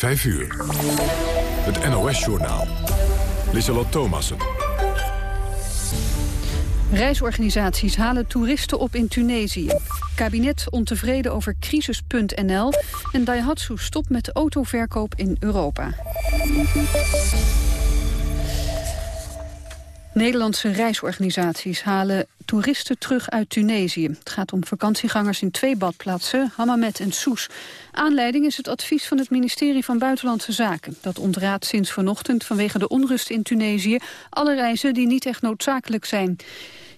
5 uur. Het NOS-journaal. Lissalot Thomassen. Reisorganisaties halen toeristen op in Tunesië. Kabinet ontevreden over crisis.nl. En Daihatsu stopt met autoverkoop in Europa. Nederlandse reisorganisaties halen toeristen terug uit Tunesië. Het gaat om vakantiegangers in twee badplaatsen, Hammamet en Soes. Aanleiding is het advies van het ministerie van Buitenlandse Zaken. Dat ontraadt sinds vanochtend vanwege de onrust in Tunesië... alle reizen die niet echt noodzakelijk zijn.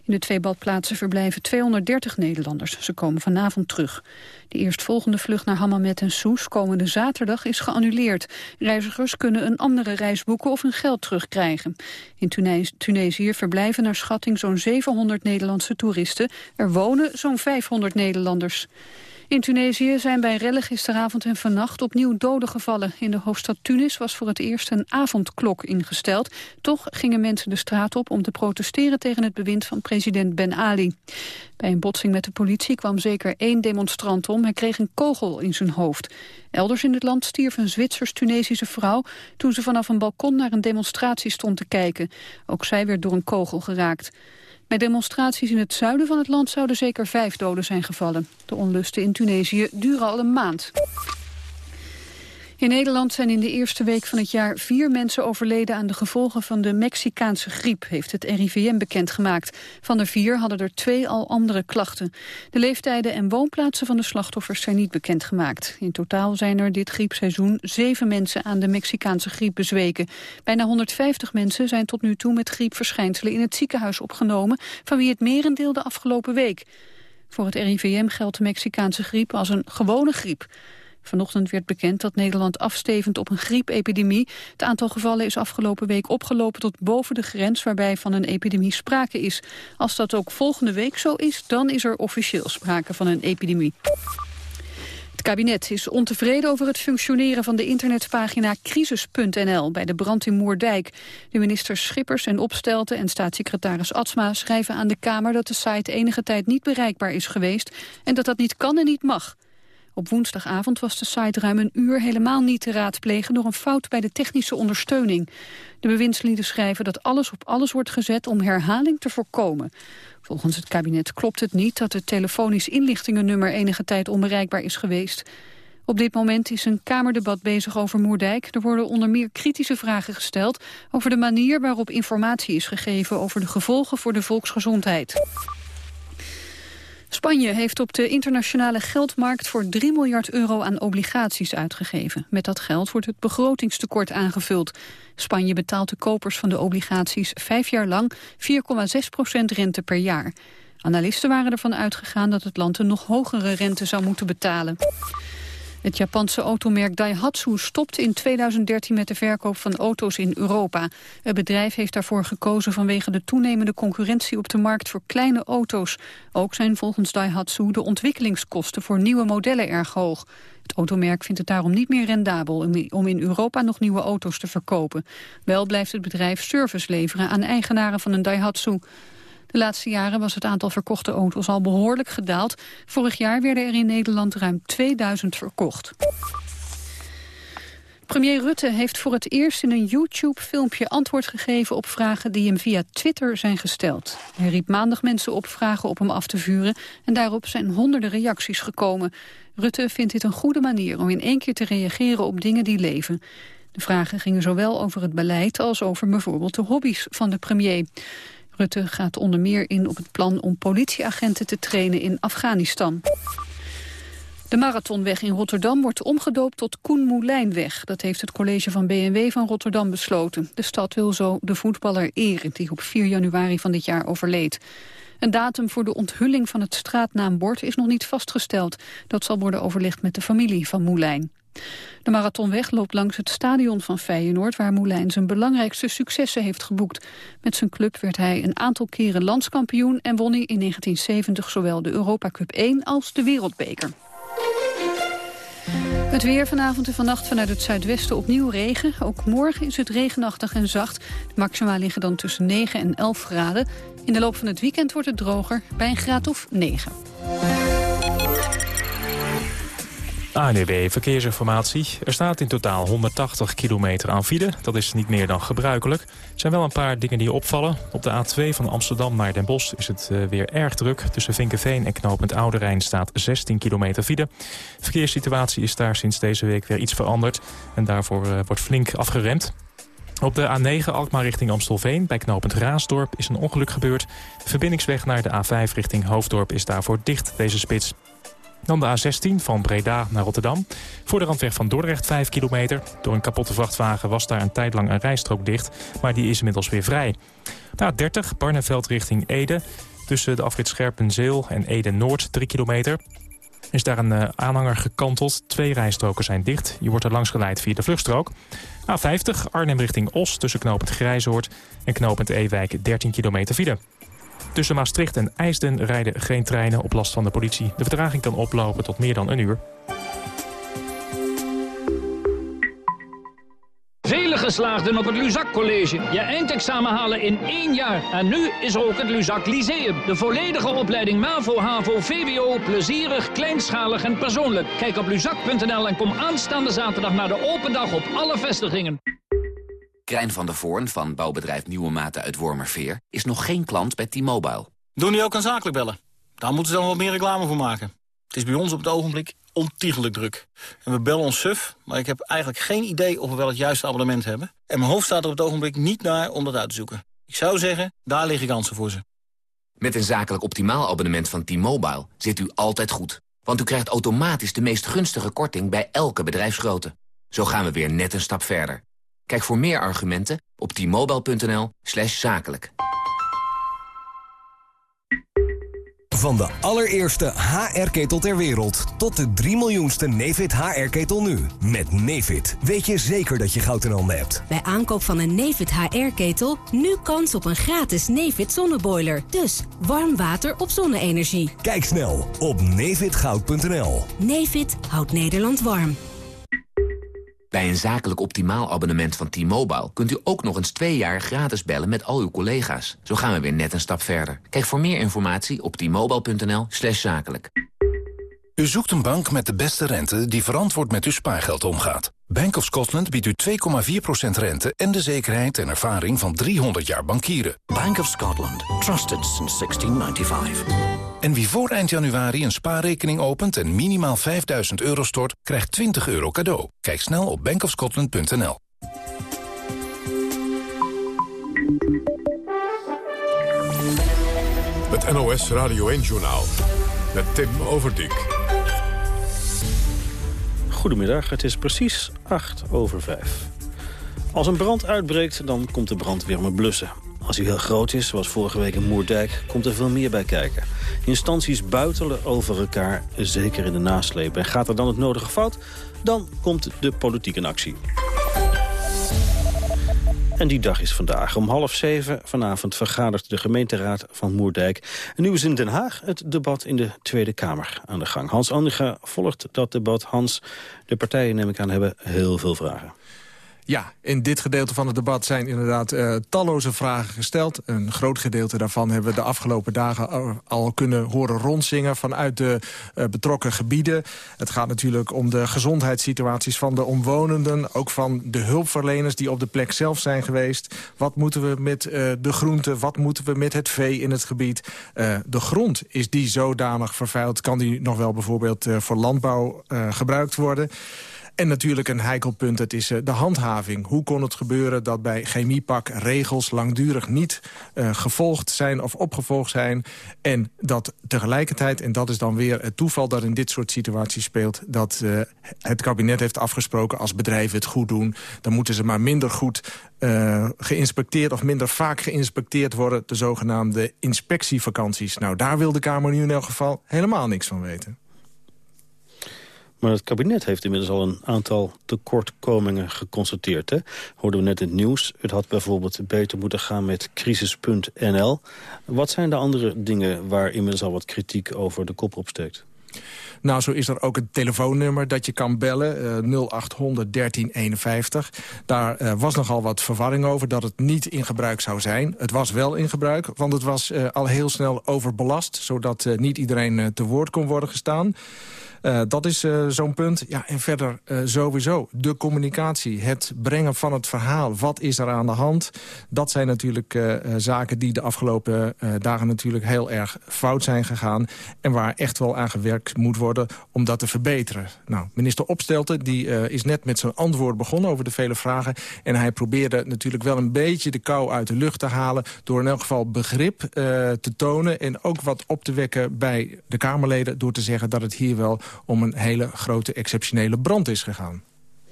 In de twee badplaatsen verblijven 230 Nederlanders. Ze komen vanavond terug. De eerstvolgende vlucht naar Hammamet en Soes komende zaterdag is geannuleerd. Reizigers kunnen een andere reis boeken of hun geld terugkrijgen. In Tunesië verblijven naar schatting zo'n 700 Nederlandse toeristen. Er wonen zo'n 500 Nederlanders. In Tunesië zijn bij rellen gisteravond en vannacht opnieuw doden gevallen. In de hoofdstad Tunis was voor het eerst een avondklok ingesteld. Toch gingen mensen de straat op om te protesteren tegen het bewind van president Ben Ali. Bij een botsing met de politie kwam zeker één demonstrant om. Hij kreeg een kogel in zijn hoofd. Elders in het land stierf een Zwitsers-Tunesische vrouw... toen ze vanaf een balkon naar een demonstratie stond te kijken. Ook zij werd door een kogel geraakt. Bij demonstraties in het zuiden van het land zouden zeker vijf doden zijn gevallen. De onlusten in Tunesië duren al een maand. In Nederland zijn in de eerste week van het jaar vier mensen overleden aan de gevolgen van de Mexicaanse griep, heeft het RIVM bekendgemaakt. Van de vier hadden er twee al andere klachten. De leeftijden en woonplaatsen van de slachtoffers zijn niet bekendgemaakt. In totaal zijn er dit griepseizoen zeven mensen aan de Mexicaanse griep bezweken. Bijna 150 mensen zijn tot nu toe met griepverschijnselen in het ziekenhuis opgenomen, van wie het merendeel de afgelopen week. Voor het RIVM geldt de Mexicaanse griep als een gewone griep. Vanochtend werd bekend dat Nederland afstevend op een griepepidemie. Het aantal gevallen is afgelopen week opgelopen tot boven de grens waarbij van een epidemie sprake is. Als dat ook volgende week zo is, dan is er officieel sprake van een epidemie. Het kabinet is ontevreden over het functioneren van de internetpagina crisis.nl bij de brand in Moerdijk. De ministers Schippers en Opstelten en staatssecretaris Atsma schrijven aan de Kamer dat de site enige tijd niet bereikbaar is geweest en dat dat niet kan en niet mag. Op woensdagavond was de site ruim een uur helemaal niet te raadplegen door een fout bij de technische ondersteuning. De bewindslieden schrijven dat alles op alles wordt gezet om herhaling te voorkomen. Volgens het kabinet klopt het niet dat het telefonisch inlichtingennummer enige tijd onbereikbaar is geweest. Op dit moment is een Kamerdebat bezig over Moerdijk. Er worden onder meer kritische vragen gesteld over de manier waarop informatie is gegeven over de gevolgen voor de volksgezondheid. Spanje heeft op de internationale geldmarkt voor 3 miljard euro aan obligaties uitgegeven. Met dat geld wordt het begrotingstekort aangevuld. Spanje betaalt de kopers van de obligaties vijf jaar lang 4,6 procent rente per jaar. Analisten waren ervan uitgegaan dat het land een nog hogere rente zou moeten betalen. Het Japanse automerk Daihatsu stopt in 2013 met de verkoop van auto's in Europa. Het bedrijf heeft daarvoor gekozen vanwege de toenemende concurrentie op de markt voor kleine auto's. Ook zijn volgens Daihatsu de ontwikkelingskosten voor nieuwe modellen erg hoog. Het automerk vindt het daarom niet meer rendabel om in Europa nog nieuwe auto's te verkopen. Wel blijft het bedrijf service leveren aan eigenaren van een Daihatsu. De laatste jaren was het aantal verkochte auto's al behoorlijk gedaald. Vorig jaar werden er in Nederland ruim 2000 verkocht. Premier Rutte heeft voor het eerst in een YouTube-filmpje antwoord gegeven op vragen die hem via Twitter zijn gesteld. Hij riep maandag mensen op vragen op hem af te vuren en daarop zijn honderden reacties gekomen. Rutte vindt dit een goede manier om in één keer te reageren op dingen die leven. De vragen gingen zowel over het beleid als over bijvoorbeeld de hobby's van de premier. Rutte gaat onder meer in op het plan om politieagenten te trainen in Afghanistan. De marathonweg in Rotterdam wordt omgedoopt tot Koen Moelijnweg. Dat heeft het college van BNW van Rotterdam besloten. De stad wil zo de voetballer eren die op 4 januari van dit jaar overleed. Een datum voor de onthulling van het straatnaambord is nog niet vastgesteld. Dat zal worden overlegd met de familie van Moulijn. De marathonweg loopt langs het stadion van Feyenoord... waar Moulijn zijn belangrijkste successen heeft geboekt. Met zijn club werd hij een aantal keren landskampioen... en won hij in 1970 zowel de Europa Cup 1 als de Wereldbeker. Het weer vanavond en vannacht vanuit het zuidwesten opnieuw regen. Ook morgen is het regenachtig en zacht. De maxima liggen dan tussen 9 en 11 graden. In de loop van het weekend wordt het droger bij een graad of 9. ANWB Verkeersinformatie. Er staat in totaal 180 kilometer aan file. Dat is niet meer dan gebruikelijk. Er zijn wel een paar dingen die opvallen. Op de A2 van Amsterdam naar Den Bosch is het uh, weer erg druk. Tussen Vinkenveen en knooppunt Oude Rijn staat 16 kilometer file. De verkeerssituatie is daar sinds deze week weer iets veranderd. En daarvoor uh, wordt flink afgeremd. Op de A9 Alkmaar richting Amstelveen bij knooppunt Raasdorp is een ongeluk gebeurd. De verbindingsweg naar de A5 richting Hoofddorp is daarvoor dicht deze spits. Dan de A16 van Breda naar Rotterdam. Voor de randweg van Dordrecht 5 kilometer. Door een kapotte vrachtwagen was daar een tijd lang een rijstrook dicht. Maar die is inmiddels weer vrij. De A30 Barneveld richting Ede. Tussen de afrit Scherpenzeel en Ede-Noord 3 kilometer. Is daar een uh, aanhanger gekanteld. Twee rijstroken zijn dicht. Je wordt er langs geleid via de vluchtstrook. A50 Arnhem richting Os tussen knooppunt Grijzoord en knooppunt Ewijk 13 kilometer file. Tussen Maastricht en IJsden rijden geen treinen op last van de politie. De vertraging kan oplopen tot meer dan een uur. Vele geslaagden op het Luzak College. Je eindexamen halen in één jaar. En nu is er ook het Luzak Lyceum. De volledige opleiding MAVO, HAVO, VWO. Plezierig, kleinschalig en persoonlijk. Kijk op luzak.nl en kom aanstaande zaterdag naar de open dag op alle vestigingen. Krijn van der Voorn van bouwbedrijf Nieuwe Maten uit Wormerveer... is nog geen klant bij T-Mobile. Doen die ook aan zakelijk bellen? Daar moeten ze dan wat meer reclame voor maken. Het is bij ons op het ogenblik ontiegelijk druk. En we bellen ons suf, maar ik heb eigenlijk geen idee of we wel het juiste abonnement hebben. En mijn hoofd staat er op het ogenblik niet naar om dat uit te zoeken. Ik zou zeggen, daar liggen kansen voor ze. Met een zakelijk optimaal abonnement van T-Mobile zit u altijd goed. Want u krijgt automatisch de meest gunstige korting bij elke bedrijfsgrootte. Zo gaan we weer net een stap verder. Kijk voor meer argumenten op t-mobile.nl zakelijk. Van de allereerste HR-ketel ter wereld tot de 3 miljoenste Nefit HR-ketel nu. Met Nefit weet je zeker dat je goud in handen hebt. Bij aankoop van een Nefit HR-ketel nu kans op een gratis Nefit zonneboiler. Dus warm water op zonne-energie. Kijk snel op nefitgoud.nl. Nefit houdt Nederland warm. Bij een zakelijk optimaal abonnement van T-Mobile... kunt u ook nog eens twee jaar gratis bellen met al uw collega's. Zo gaan we weer net een stap verder. Kijk voor meer informatie op t-mobile.nl slash zakelijk. U zoekt een bank met de beste rente die verantwoord met uw spaargeld omgaat. Bank of Scotland biedt u 2,4% rente en de zekerheid en ervaring van 300 jaar bankieren. Bank of Scotland. Trusted since 1695. En wie voor eind januari een spaarrekening opent en minimaal 5000 euro stort, krijgt 20 euro cadeau. Kijk snel op bankofscotland.nl. Het NOS Radio 1-journaal met Tim Overdijk. Goedemiddag, het is precies 8 over 5. Als een brand uitbreekt, dan komt de brandweer met blussen. Als hij heel groot is, zoals vorige week in Moerdijk, komt er veel meer bij kijken. Instanties buitelen over elkaar, zeker in de nasleep. En gaat er dan het nodige fout, dan komt de politiek in actie. En die dag is vandaag. Om half zeven vanavond vergadert de gemeenteraad van Moerdijk. En nu is in Den Haag het debat in de Tweede Kamer aan de gang. Hans Andriga volgt dat debat. Hans, de partijen, neem ik aan, hebben heel veel vragen. Ja, in dit gedeelte van het debat zijn inderdaad uh, talloze vragen gesteld. Een groot gedeelte daarvan hebben we de afgelopen dagen al kunnen horen rondzingen vanuit de uh, betrokken gebieden. Het gaat natuurlijk om de gezondheidssituaties van de omwonenden, ook van de hulpverleners die op de plek zelf zijn geweest. Wat moeten we met uh, de groenten, wat moeten we met het vee in het gebied? de grond, is die zodanig vervuild? Kan die nog wel bijvoorbeeld voor landbouw gebruikt worden? En natuurlijk een heikel punt, het is uh, de handhaving. Hoe kon het gebeuren dat bij chemiepak regels langdurig niet uh, gevolgd zijn of opgevolgd zijn... en dat tegelijkertijd, en dat is dan weer het toeval dat in dit soort situaties speelt... dat uh, het kabinet heeft afgesproken als bedrijven het goed doen... dan moeten ze maar minder goed geïnspecteerd of minder vaak geïnspecteerd worden... de zogenaamde inspectievakanties. Nou, daar wil de Kamer nu in elk geval helemaal niks van weten. Maar het kabinet heeft inmiddels al een aantal tekortkomingen geconstateerd. Hè? Hoorden we net in het nieuws. Het had bijvoorbeeld beter moeten gaan met crisis.nl. Wat zijn de andere dingen waar inmiddels al wat kritiek over de kop opsteekt? Nou, zo is er ook een telefoonnummer dat je kan bellen, uh, 0800 1351. Daar uh, was nogal wat verwarring over dat het niet in gebruik zou zijn. Het was wel in gebruik, want het was uh, al heel snel overbelast... zodat uh, niet iedereen te woord kon worden gestaan. Dat is zo'n punt. Ja, en verder sowieso de communicatie, het brengen van het verhaal. Wat is er aan de hand? Dat zijn natuurlijk zaken die de afgelopen dagen natuurlijk heel erg fout zijn gegaan. En waar echt wel aan gewerkt moet worden om dat te verbeteren. Nou, minister Opstelten die, is net met zijn antwoord begonnen over de vele vragen. En hij probeerde natuurlijk wel een beetje de kou uit de lucht te halen... door in elk geval begrip te tonen en ook wat op te wekken bij de Kamerleden... door te zeggen dat het hier wel om een hele grote exceptionele brand is gegaan.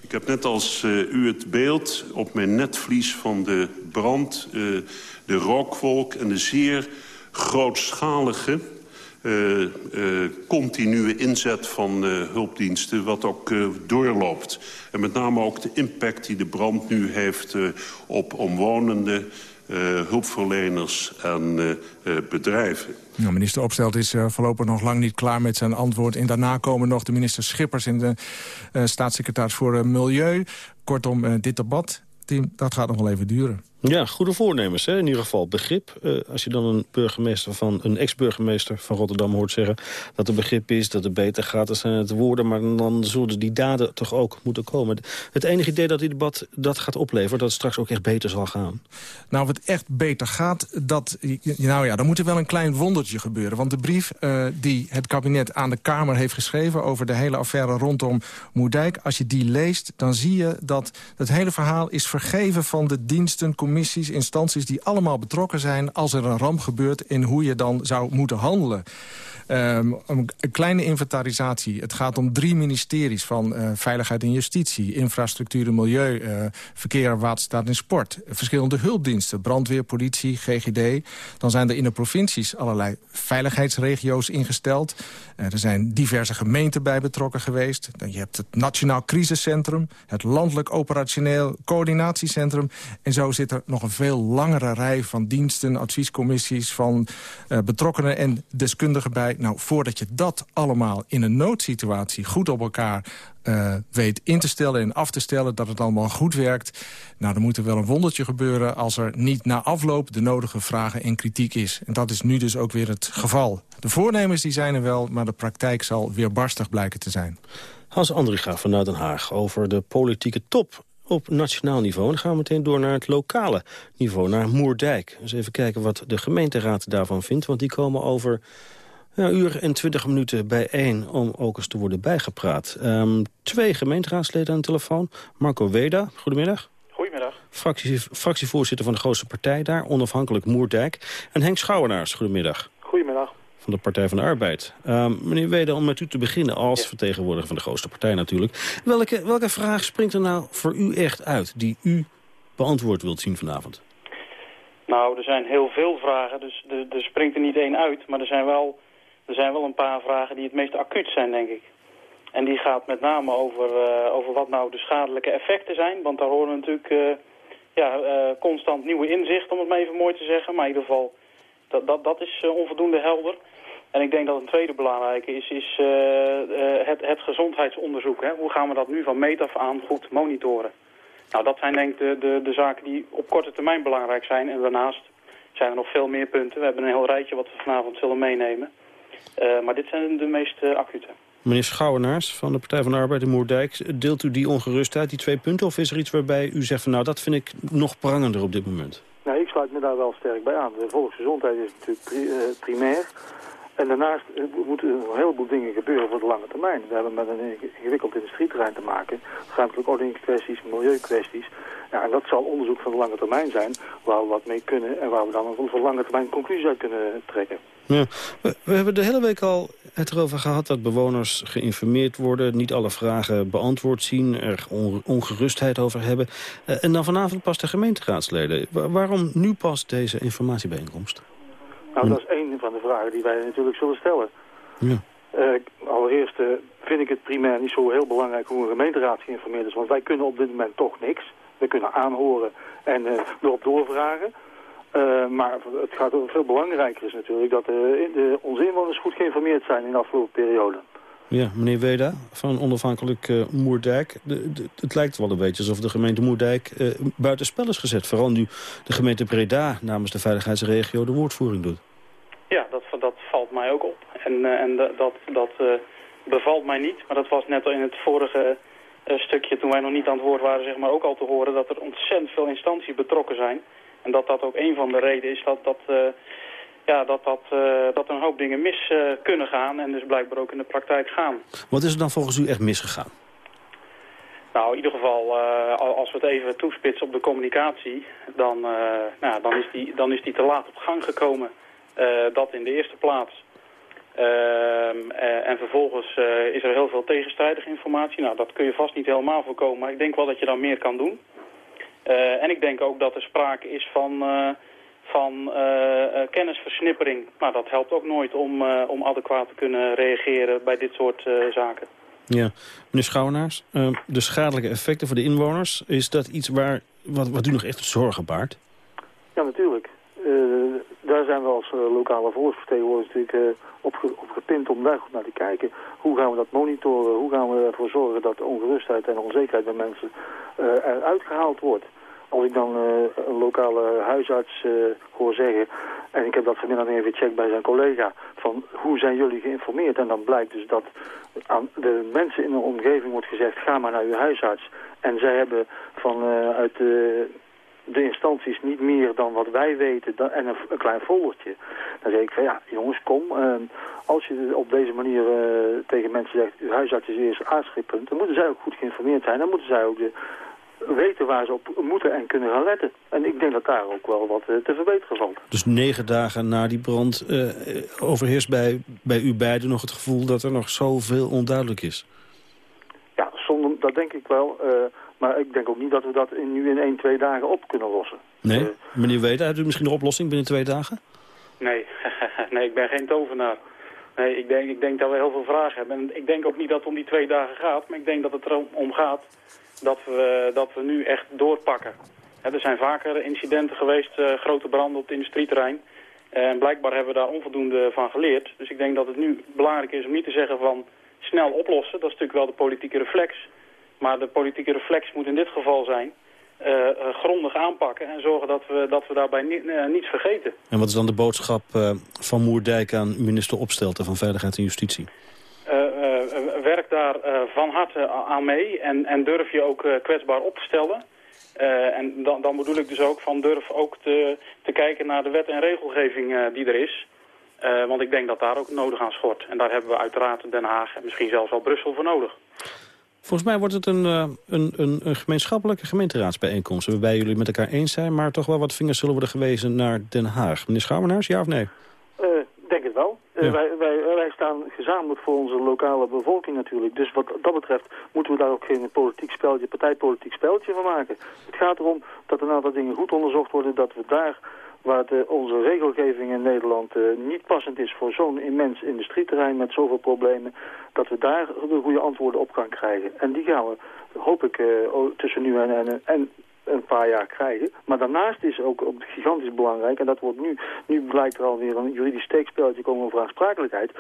Ik heb net als uh, u het beeld op mijn netvlies van de brand... Uh, de rookwolk en de zeer grootschalige uh, continue inzet van hulpdiensten... wat ook doorloopt. En met name ook de impact die de brand nu heeft op omwonenden... hulpverleners en bedrijven. Nou, minister Opstelt is voorlopig nog lang niet klaar met zijn antwoord. En daarna komen nog de minister Schippers en de staatssecretaris voor Milieu. Kortom, dit debat, Tim, dat gaat nog wel even duren. Ja, goede voornemens. Hè? In ieder geval begrip. Uh, als je dan een burgemeester van een ex-burgemeester van Rotterdam hoort zeggen... dat er begrip is, dat het beter gaat, dan zijn het woorden... maar dan zullen die daden toch ook moeten komen. Het enige idee dat die debat dat gaat opleveren... dat het straks ook echt beter zal gaan. Nou, wat echt beter gaat, dat, nou ja, dan moet er wel een klein wondertje gebeuren. Want de brief uh, die het kabinet aan de Kamer heeft geschreven... over de hele affaire rondom Moerdijk... als je die leest, dan zie je dat het hele verhaal is vergeven van de diensten commissies, instanties die allemaal betrokken zijn... als er een ramp gebeurt en hoe je dan zou moeten handelen. Um, een kleine inventarisatie. Het gaat om drie ministeries van uh, Veiligheid en Justitie... infrastructuur en milieu, uh, verkeer, waterstaat en sport. Verschillende hulpdiensten, brandweer, politie, GGD. Dan zijn er in de provincies allerlei veiligheidsregio's ingesteld. Uh, er zijn diverse gemeenten bij betrokken geweest. Dan je hebt het Nationaal Crisiscentrum, het Landelijk Operationeel Coördinatiecentrum. En zo zit er nog een veel langere rij van diensten, adviescommissies... van betrokkenen en deskundigen bij nou, voordat je dat allemaal in een noodsituatie goed op elkaar uh, weet in te stellen en af te stellen... dat het allemaal goed werkt. Nou, dan moet er wel een wondertje gebeuren... als er niet na afloop de nodige vragen en kritiek is. En dat is nu dus ook weer het geval. De voornemens die zijn er wel, maar de praktijk zal weer barstig blijken te zijn. Hans Andriga vanuit Den Haag over de politieke top op nationaal niveau. Dan gaan we meteen door naar het lokale niveau, naar Moerdijk. Dus even kijken wat de gemeenteraad daarvan vindt. Want die komen over ja, uur en twintig minuten bijeen om ook eens te worden bijgepraat. Um, twee gemeenteraadsleden aan de telefoon. Marco Weda, goedemiddag. Goedemiddag. Fractie, fractievoorzitter van de grootste partij daar, onafhankelijk Moerdijk. En Henk Schouwenaars, goedemiddag. Goedemiddag. Van de Partij van de Arbeid. Um, meneer Weda, om met u te beginnen als vertegenwoordiger van de grootste partij natuurlijk. Welke, welke vraag springt er nou voor u echt uit die u beantwoord wilt zien vanavond? Nou, er zijn heel veel vragen, dus er, er springt er niet één uit. Maar er zijn wel er zijn wel een paar vragen die het meest acuut zijn, denk ik. En die gaat met name over, uh, over wat nou de schadelijke effecten zijn. Want daar horen natuurlijk uh, ja, uh, constant nieuwe inzichten, om het maar even mooi te zeggen. Maar in ieder geval, dat, dat, is onvoldoende helder. En ik denk dat een tweede belangrijke is, is het, het gezondheidsonderzoek. Hè. Hoe gaan we dat nu van meet af aan goed monitoren? Nou, dat zijn denk ik de, de, de zaken die op korte termijn belangrijk zijn. En daarnaast zijn er nog veel meer punten. We hebben een heel rijtje wat we vanavond zullen meenemen. Maar dit zijn de meest acute. Meneer Schouwenaars van de Partij van de Arbeid in Moerdijk... deelt u die ongerustheid, die twee punten? Of is er iets waarbij u zegt van nou, dat vind ik nog prangender op dit moment? Nou, ik sluit me daar wel sterk bij aan. De volksgezondheid is natuurlijk uh, primair. En daarnaast moeten er een heleboel dingen gebeuren voor de lange termijn. We hebben met een ingewikkeld industrieterrein te maken. Ruimtelijke ordeningskwesties, milieukwesties. Ja, en dat zal onderzoek van de lange termijn zijn, waar we wat mee kunnen en waar we dan een voor lange termijn conclusie uit kunnen trekken. Ja. We, we, hebben de hele week al het erover gehad dat bewoners geïnformeerd worden... niet alle vragen beantwoord zien, er ongerustheid over hebben. Uh, en dan vanavond pas de gemeenteraadsleden. waarom nu pas deze informatiebijeenkomst? Nou, dat is één vragen die wij natuurlijk zullen stellen. Ja. Uh, allereerst uh, vind ik het primair niet zo heel belangrijk hoe een gemeenteraad geïnformeerd is. Want wij kunnen op dit moment toch niks. We kunnen aanhoren en uh, erop doorvragen. Maar het gaat over veel belangrijker is natuurlijk dat de, de, onze inwoners goed geïnformeerd zijn in de afgelopen periode. Ja, meneer Weda van onafhankelijk Moerdijk. De, de, het lijkt wel een beetje alsof de gemeente Moerdijk buitenspel is gezet. Vooral nu de gemeente Breda namens de veiligheidsregio de woordvoering doet. Ja, dat, dat valt mij ook op. En, en dat, dat bevalt mij niet. Maar dat was net al in het vorige uh, stukje, toen wij nog niet aan het woord waren, zeg maar, ook al te horen dat er ontzettend veel instanties betrokken zijn. En dat dat ook een van de redenen is dat, dat, uh, ja, dat, dat, uh, dat een hoop dingen mis kunnen gaan en dus blijkbaar ook in de praktijk gaan. Wat is er dan volgens u echt misgegaan? Nou, in ieder geval, als we het even toespitsen op de communicatie, dan, nou, dan, is, die, dan is die te laat op gang gekomen. Dat in de eerste plaats. Ehm, eh, en vervolgens eh, is er heel veel tegenstrijdige informatie. Nou, dat kun je vast niet helemaal voorkomen, maar ik denk wel dat je dan meer kan doen. Eh, en ik denk ook dat er sprake is van, van kennisversnippering. Maar dat helpt ook nooit om, om adequaat te kunnen reageren bij dit soort zaken. Ja, meneer Schouwenaars, de schadelijke effecten voor de inwoners... is dat iets waar, wat, wat u nog echt zorgen baart? Ja, natuurlijk. Daar zijn we als lokale volksvertegenwoordigers natuurlijk op, op gepind om daar goed naar te kijken. Hoe gaan we dat monitoren? Hoe gaan we ervoor zorgen dat ongerustheid en onzekerheid bij mensen uh, eruit gehaald wordt? Als ik dan een lokale huisarts hoor zeggen, en ik heb dat vanmiddag even gecheckt bij zijn collega, van hoe zijn jullie geïnformeerd? En dan blijkt dus dat aan de mensen in de omgeving wordt gezegd, ga maar naar uw huisarts. En zij hebben vanuit de de instanties niet meer dan wat wij weten en een, een, klein foldertje. Dan zeg ik van ja, jongens, kom. Uh, als je op deze manier uh, tegen mensen zegt, uw huisarts is eerst aanschippunt, dan moeten zij ook goed geïnformeerd zijn. Dan moeten zij ook de, weten waar ze op moeten en kunnen gaan letten. En ik denk dat daar ook wel wat uh, te verbeteren valt. Dus negen dagen na die brand uh, overheerst bij, bij u beiden nog het gevoel dat er nog zoveel onduidelijk is? Ja, zonder, dat denk ik wel. Maar ik denk ook niet dat we dat in, nu in 1, 2 dagen op kunnen lossen. Nee? Uh, Meneer Weten, hebt u misschien een oplossing binnen twee dagen? Nee, nee ik ben geen tovenaar. Nee, ik denk, ik denk dat we heel veel vragen hebben. En ik denk ook niet dat het om die twee dagen gaat. Maar ik denk dat het erom gaat dat we, dat we nu echt doorpakken. er zijn vaker incidenten geweest, uh, grote branden op het industrieterrein. En blijkbaar hebben we daar onvoldoende van geleerd. Dus ik denk dat het nu belangrijk is om niet te zeggen van snel oplossen. Dat is natuurlijk wel de politieke reflex. Maar de politieke reflex moet in dit geval zijn... Uh, grondig aanpakken en zorgen dat we, dat we daarbij ni uh, niets vergeten. En wat is dan de boodschap uh, van Moerdijk aan minister Opstelten van Veiligheid en Justitie? werk daar van harte aan mee en, en durf je ook kwetsbaar op te stellen. en dan, dan bedoel ik dus ook van durf ook te, te kijken naar de wet en regelgeving die er is. want ik denk dat daar ook nodig aan schort. En daar hebben we uiteraard Den Haag en misschien zelfs wel Brussel voor nodig. Volgens mij wordt het een, uh, een, een, een, gemeenschappelijke gemeenteraadsbijeenkomst... waarbij jullie met elkaar eens zijn... maar toch wel wat vingers zullen worden gewezen naar Den Haag. Meneer Schouwenaars, ja of nee? Uh, denk het wel. Uh, ja. wij, wij, wij, staan gezamenlijk voor onze lokale bevolking natuurlijk. Dus wat dat betreft moeten we daar ook geen politiek spelletje, partijpolitiek spelletje van maken. Het gaat erom dat een aantal dingen goed onderzocht worden... dat we daar waar de, onze regelgeving in Nederland uh, niet passend is voor zo'n immens industrieterrein met zoveel problemen, dat we daar de goede antwoorden op gaan krijgen. En die gaan we, hoop ik, uh, tussen nu en, en, en een paar jaar krijgen. Maar daarnaast is ook gigantisch belangrijk, en dat wordt nu, nu blijkt er alweer een juridisch steekspelletje komen over aansprakelijkheid,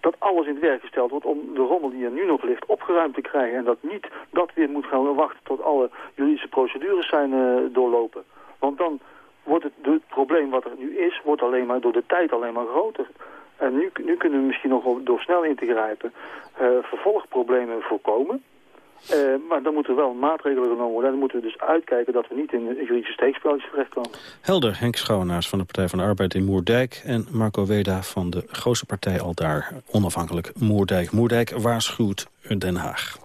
dat alles in het werk gesteld wordt om de rommel die er nu nog ligt opgeruimd te krijgen. En dat niet dat weer moet gaan wachten tot alle juridische procedures zijn uh, doorlopen. Want dan wordt het, probleem wat er nu is, wordt alleen maar door de tijd alleen maar groter. En nu, nu kunnen we misschien nog door snel in te grijpen uh, vervolgproblemen voorkomen. Uh, maar dan moeten er wel maatregelen genomen worden. En dan moeten we dus uitkijken dat we niet in juridische steekspelletjes terechtkomen. Helder, Henk Schouwenaars van de Partij van de Arbeid in Moerdijk... en Marco Weda van de grootste partij al daar, onafhankelijk Moerdijk. Moerdijk waarschuwt Den Haag.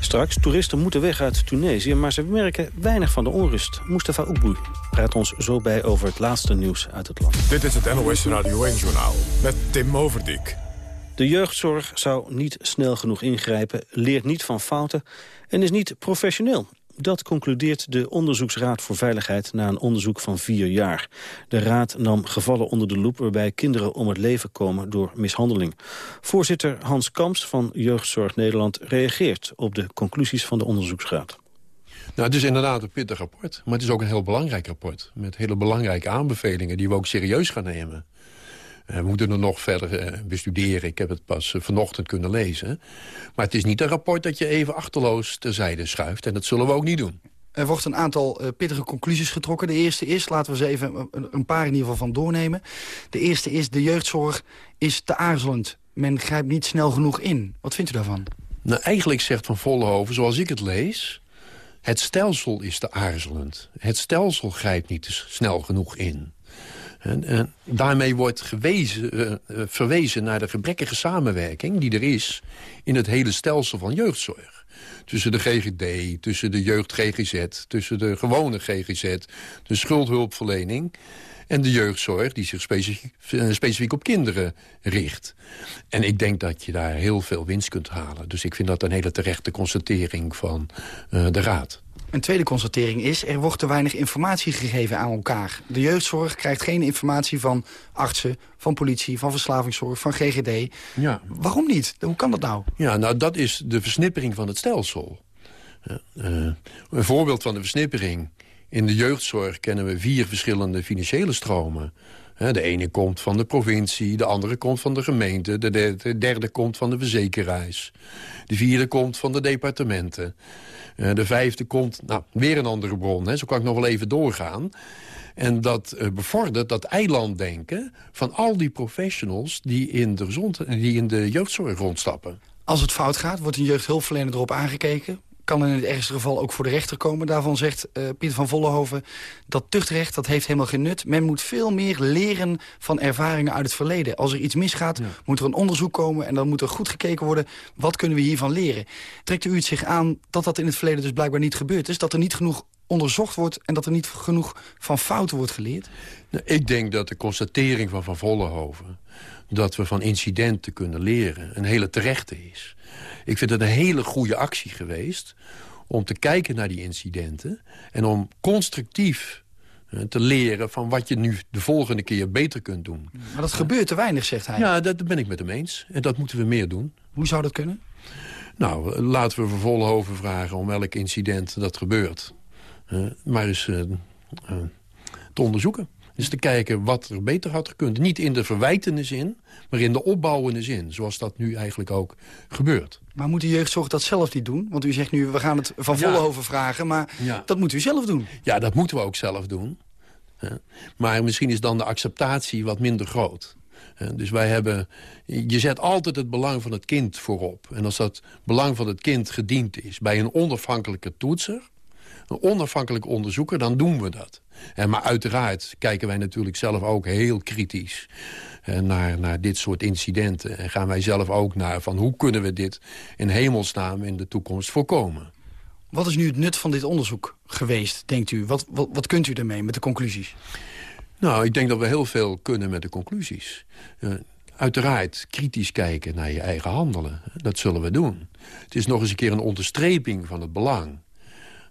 Straks, toeristen moeten weg uit Tunesië, maar ze merken weinig van de onrust. Mustafa Oekboe praat ons zo bij over het laatste nieuws uit het land. Dit is het NOS Radio 1-journaal met Tim Overdijk. De jeugdzorg zou niet snel genoeg ingrijpen, leert niet van fouten en is niet professioneel. Dat concludeert de Onderzoeksraad voor Veiligheid na een onderzoek van vier jaar. De raad nam gevallen onder de loep waarbij kinderen om het leven komen door mishandeling. Voorzitter Hans Kamps van Jeugdzorg Nederland reageert op de conclusies van de onderzoeksraad. Nou, het is inderdaad een pittig rapport, maar het is ook een heel belangrijk rapport. Met hele belangrijke aanbevelingen die we ook serieus gaan nemen. Eh, we moeten er nog verder uh, bestuderen. Ik heb het pas uh, vanochtend kunnen lezen. Maar het is niet een rapport dat je even achterloos terzijde schuift. En dat zullen we ook niet doen. Er wordt een aantal uh, pittige conclusies getrokken. De eerste is, laten we ze even een, een, paar in ieder geval van doornemen. De eerste is, de jeugdzorg is te aarzelend. Men grijpt niet snel genoeg in. Wat vindt u daarvan? Nou, eigenlijk zegt Van Vollenhoven, zoals ik het lees... het stelsel is te aarzelend. Het stelsel grijpt niet snel genoeg in. En, en daarmee wordt gewezen, uh, verwezen naar de gebrekkige samenwerking die er is... in het hele stelsel van jeugdzorg. Tussen de GGD, tussen de jeugd GGZ, tussen de gewone GGZ... de schuldhulpverlening en de jeugdzorg die zich specifiek, eh, specifiek, op kinderen richt. En ik denk dat je daar heel veel winst kunt halen. Dus ik vind dat een hele terechte constatering van de Raad. Een tweede constatering is, er wordt te weinig informatie gegeven aan elkaar. De jeugdzorg krijgt geen informatie van artsen, van politie, van verslavingszorg, van GGD. Ja. Waarom niet? Hoe kan dat nou? Ja, nou dat is de versnippering van het stelsel. Uh, een voorbeeld van de versnippering. In de jeugdzorg kennen we vier verschillende financiële stromen. De ene komt van de provincie, de andere komt van de gemeente... de derde, de derde komt van de verzekeraars. De vierde komt van de departementen. Eh, de vijfde komt, nou, weer een andere bron. Zo kan ik nog wel even doorgaan. En dat uh, bevordert dat eilanddenken van al die professionals... die in, de die in de jeugdzorg rondstappen. Als het fout gaat, wordt een jeugdhulpverlener erop aangekeken kan in het ergste geval ook voor de rechter komen. Daarvan zegt uh, Pieter van Vollenhoven dat tuchtrecht dat heeft helemaal geen nut. Men moet veel meer leren van ervaringen uit het verleden. Als er iets misgaat, moet er een onderzoek komen... en dan moet er goed gekeken worden, wat kunnen we hiervan leren? Trekt u het zich aan dat dat in het verleden dus blijkbaar niet gebeurd is? Dat er niet genoeg onderzocht wordt en dat er niet genoeg van fouten wordt geleerd? Nou, ik denk dat de constatering van Van Vollenhoven... dat we van incidenten kunnen leren, een hele terechte is. Ik vind het een hele goede actie geweest om te kijken naar die incidenten... en om constructief eh, te leren van wat je nu de volgende keer beter kunt doen. Maar dat gebeurt te weinig, zegt hij. Ja, dat ben ik met hem eens. En dat moeten we meer doen. Hoe zou dat kunnen? Nou, laten we Vervolhoven vragen om elk incident dat gebeurt. Uh, maar eens uh, te onderzoeken. Dus te kijken wat er beter had gekund. Niet in de verwijtende zin, maar in de opbouwende zin. Zoals dat nu eigenlijk ook gebeurt. Maar moet de jeugdzorg dat zelf niet doen? Want u zegt nu, we gaan het van Vollenhoven vragen. Maar dat moet u zelf doen. Ja, dat moeten we ook zelf doen. Maar misschien is dan de acceptatie wat minder groot. Dus wij hebben... Je zet altijd het belang van het kind voorop. En als dat belang van het kind gediend is bij een onafhankelijke toetser... een onafhankelijk onderzoeker, dan doen we dat. Maar uiteraard kijken wij natuurlijk zelf ook heel kritisch naar, naar dit soort incidenten. En gaan wij zelf ook naar van hoe kunnen we dit in hemelsnaam in de toekomst voorkomen. Wat is nu het nut van dit onderzoek geweest, denkt u? Wat, wat, wat kunt u ermee met de conclusies? Nou, ik denk dat we heel veel kunnen met de conclusies. Uh, uiteraard kritisch kijken naar je eigen handelen. Dat zullen we doen. Het is nog eens een keer een onderstreping van het belang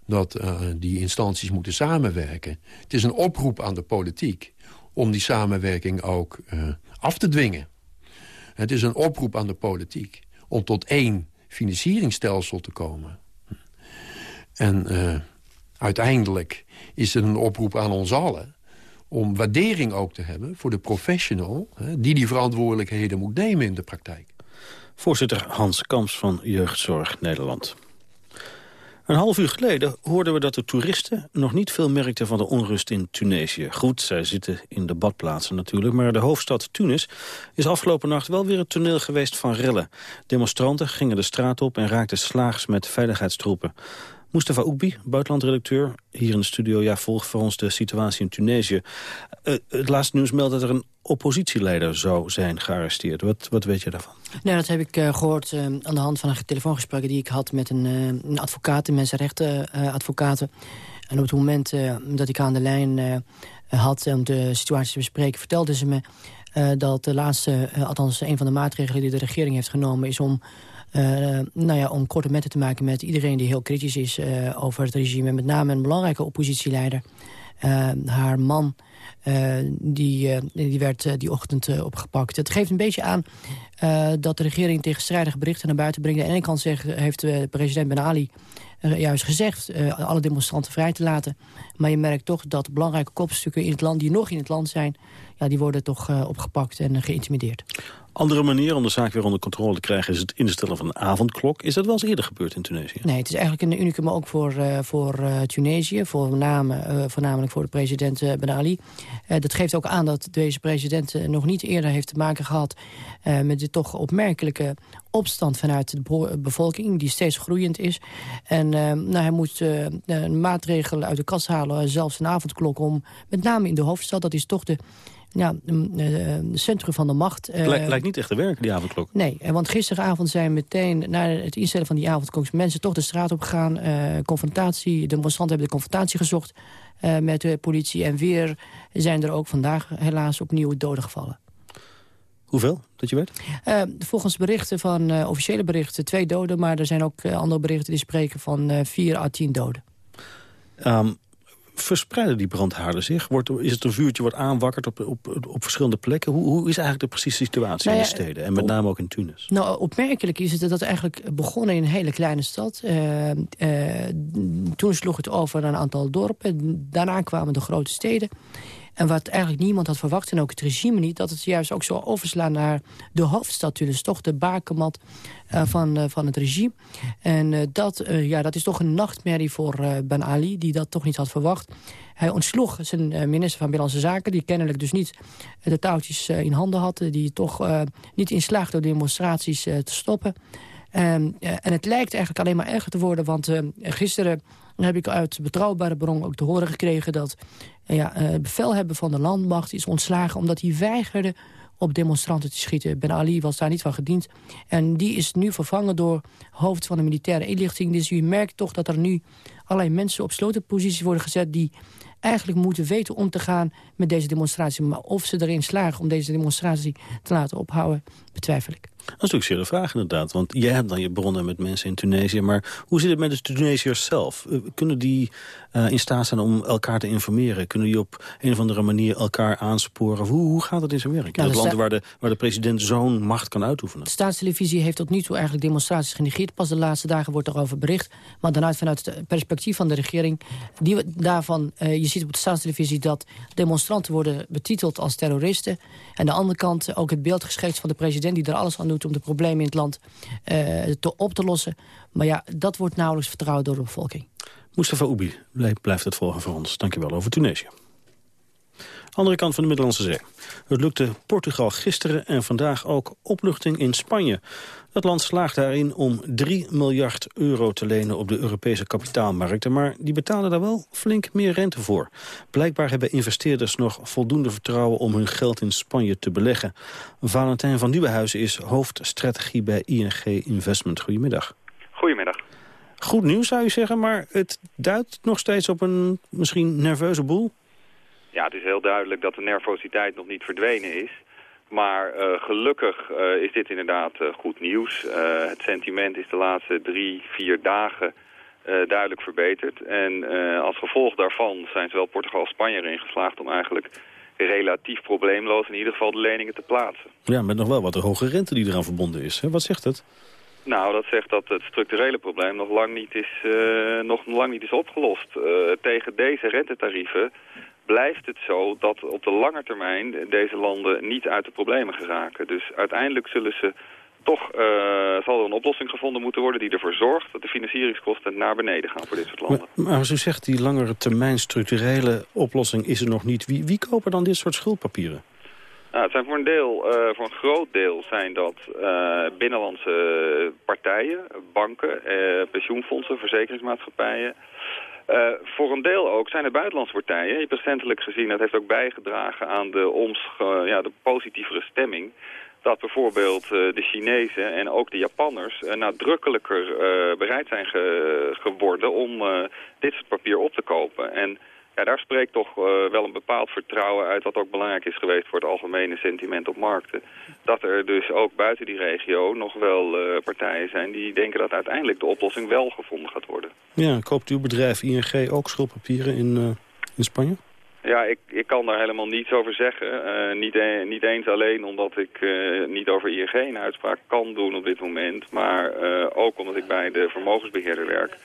dat uh, die instanties moeten samenwerken. Het is een oproep aan de politiek om die samenwerking ook uh, af te dwingen. Het is een oproep aan de politiek om tot één financieringsstelsel te komen. En uh, uiteindelijk is het een oproep aan ons allen om waardering ook te hebben voor de professional... Die die verantwoordelijkheden moet nemen in de praktijk. Voorzitter Hans Kamps van Jeugdzorg Nederland. Een half uur geleden hoorden we dat de toeristen nog niet veel merkten van de onrust in Tunesië. Goed, zij zitten in de badplaatsen natuurlijk, maar de hoofdstad Tunis is afgelopen nacht wel weer het toneel geweest van rellen. Demonstranten gingen de straat op en raakten slaags met veiligheidstroepen. Mustafa Oekbi, buitenlandredacteur, hier in de studio. Ja, volgt voor ons de situatie in Tunesië. Uh, het laatste nieuws meldt dat er een oppositieleider zou zijn gearresteerd. Wat, wat weet je daarvan? Nou, dat heb ik uh, gehoord uh, aan de hand van een telefoongesprek die ik had met een, een advocaat, een mensenrechtenadvocaat. en op het moment dat ik aan de lijn had om de situatie te bespreken, vertelde ze me dat de laatste, althans een van de maatregelen die de regering heeft genomen, is om nou ja, om korte metten te maken met iedereen die heel kritisch is uh, over het regime. Met name een belangrijke oppositieleider. Uh, haar man, die, die werd die ochtend opgepakt. Het geeft een beetje aan dat de regering tegenstrijdige berichten naar buiten brengt. Aan de ene kant zegt, heeft president Ben Ali juist gezegd alle demonstranten vrij te laten. Maar je merkt toch dat belangrijke kopstukken in het land, die nog in het land zijn... Ja, die worden toch opgepakt en geïntimideerd. Andere manier om de zaak weer onder controle te krijgen... is het instellen van een avondklok. Is dat wel eens eerder gebeurd in Tunesië? Nee, het is eigenlijk een unicum ook voor, uh, voor uh, Tunesië. Voorname, uh, voornamelijk voor de president Ben Ali. dat geeft ook aan dat deze president nog niet eerder heeft te maken gehad... met de toch opmerkelijke opstand vanuit de bevolking... die steeds groeiend is. En nou, hij moet een maatregel uit de kast halen, zelfs een avondklok... om met name in de hoofdstad, dat is toch de ja, het centrum van de macht. Uh, lijkt niet echt te werken, die avondklok. Nee, want gisteravond zijn meteen na het instellen van die avondklok... mensen toch de straat op gegaan. Confrontatie, de demonstranten hebben de confrontatie gezocht met de politie. En weer zijn er ook vandaag helaas opnieuw doden gevallen. Hoeveel, dat je weet? Uh, volgens berichten van uh, officiële berichten twee doden... maar er zijn ook uh, andere berichten die spreken van vier à tien doden. Um, verspreiden die brandhaarden zich? Wordt, is het een vuurtje wat aanwakkert op, op, op verschillende plekken? Hoe, hoe is eigenlijk de precieze situatie nou in de steden? En met name ook in Tunis? Nou, opmerkelijk is het dat het eigenlijk begonnen in een hele kleine stad. Uh, uh, toen sloeg het over naar een aantal dorpen. Daarna kwamen de grote steden. En wat eigenlijk niemand had verwacht, en ook het regime niet... dat het juist ook zo overslaan naar de hoofdstad Tunis. Toch de bakermat uh, van, uh, van het regime. En uh, dat, ja, dat is toch een nachtmerrie voor Ben Ali, die dat toch niet had verwacht. Hij ontsloeg zijn minister van Binnenlandse Zaken... die kennelijk dus niet de touwtjes in handen had... die toch niet in slaagde door demonstraties te stoppen. Um, en het lijkt eigenlijk alleen maar erger te worden... want gisteren heb ik uit betrouwbare bron ook te horen gekregen... dat ja, het bevelhebber van de landmacht is ontslagen... omdat hij weigerde op demonstranten te schieten. Ben Ali was daar niet van gediend. En die is nu vervangen door hoofd van de militaire inlichting. Dus u merkt toch dat er nu allerlei mensen op slotenposities worden gezet... die eigenlijk moeten weten om te gaan met deze demonstratie. Maar of ze erin slagen om deze demonstratie te laten ophouden, betwijfel ik. Dat is natuurlijk een vraag inderdaad. Want jij hebt dan je bronnen met mensen in Tunesië. Maar hoe zit het met de Tunesiërs zelf? Eh, kunnen die uh, in staat zijn om elkaar te informeren? Kunnen die op een of andere manier elkaar aansporen? Hoe, hoe gaat het in zijn werk? Nou, in het land waar de, waar de president zo'n macht kan uitoefenen? De staatstelevisie heeft tot nu toe eigenlijk demonstraties genegeerd. Pas de laatste dagen wordt erover bericht. Maar dan uit vanuit het perspectief van de regering... Die, daarvan, uh, je ziet op de staatstelevisie dat demonstranten worden betiteld als terroristen. En aan de andere kant ook het beeld geschetst van de president... die er alles aan doet om de problemen in het land uh, te, op te lossen. Maar ja, dat wordt nauwelijks vertrouwd door de bevolking. Mustafa Ubi blijft het volgen voor ons. Dankjewel over Tunesië. Andere kant van de Middellandse Zee. Het lukte Portugal gisteren en vandaag ook opluchting in Spanje. Het land slaagt daarin om 3 miljard euro te lenen op de Europese kapitaalmarkten. Maar die betalen daar wel flink meer rente voor. Blijkbaar hebben investeerders nog voldoende vertrouwen om hun geld in Spanje te beleggen. Valentijn van Nieuwenhuizen is hoofdstrategie bij ING Investment. Goedemiddag. Goedemiddag. Goed nieuws zou je zeggen, maar het duidt nog steeds op een misschien nerveuze boel? Ja, het is heel duidelijk dat de nervositeit nog niet verdwenen is. Maar uh, gelukkig uh, is dit inderdaad uh, goed nieuws. het sentiment is de laatste drie, vier dagen duidelijk verbeterd. En als gevolg daarvan zijn zowel Portugal als Spanje erin geslaagd om eigenlijk relatief probleemloos in ieder geval de leningen te plaatsen. Ja, met nog wel wat de hoge rente die eraan verbonden is. Hè? Wat zegt het? Nou, dat zegt dat het structurele probleem nog lang niet is, nog lang niet is opgelost. tegen deze rentetarieven blijft het zo dat op de lange termijn deze landen niet uit de problemen geraken. Dus uiteindelijk zullen ze toch uh, zal er een oplossing gevonden moeten worden die ervoor zorgt dat de financieringskosten naar beneden gaan voor dit soort landen. Maar, maar als u zegt die langere termijn structurele oplossing is er nog niet, wie, wie kopen dan dit soort schuldpapieren? Nou, het zijn voor een deel, uh, voor een groot deel zijn dat uh, binnenlandse partijen, banken, pensioenfondsen, verzekeringsmaatschappijen. Uh, voor een deel ook zijn er buitenlandse partijen. Je hebt recentelijk gezien, dat heeft ook bijgedragen aan de, oms, uh, ja, de positievere stemming. Dat bijvoorbeeld uh, de Chinezen en ook de Japanners nadrukkelijker bereid zijn ge geworden om dit soort papier op te kopen. En ja, daar spreekt toch uh, wel een bepaald vertrouwen uit... wat ook belangrijk is geweest voor het algemene sentiment op markten. Dat er dus ook buiten die regio nog wel uh, partijen zijn... die denken dat uiteindelijk de oplossing wel gevonden gaat worden. Ja, koopt uw bedrijf ING ook schuldpapieren in, uh, in Spanje? Ja, ik, ik kan daar helemaal niets over zeggen. niet, e niet eens alleen omdat ik niet over ING een uitspraak kan doen op dit moment... maar ook omdat ik bij de vermogensbeheerder werk...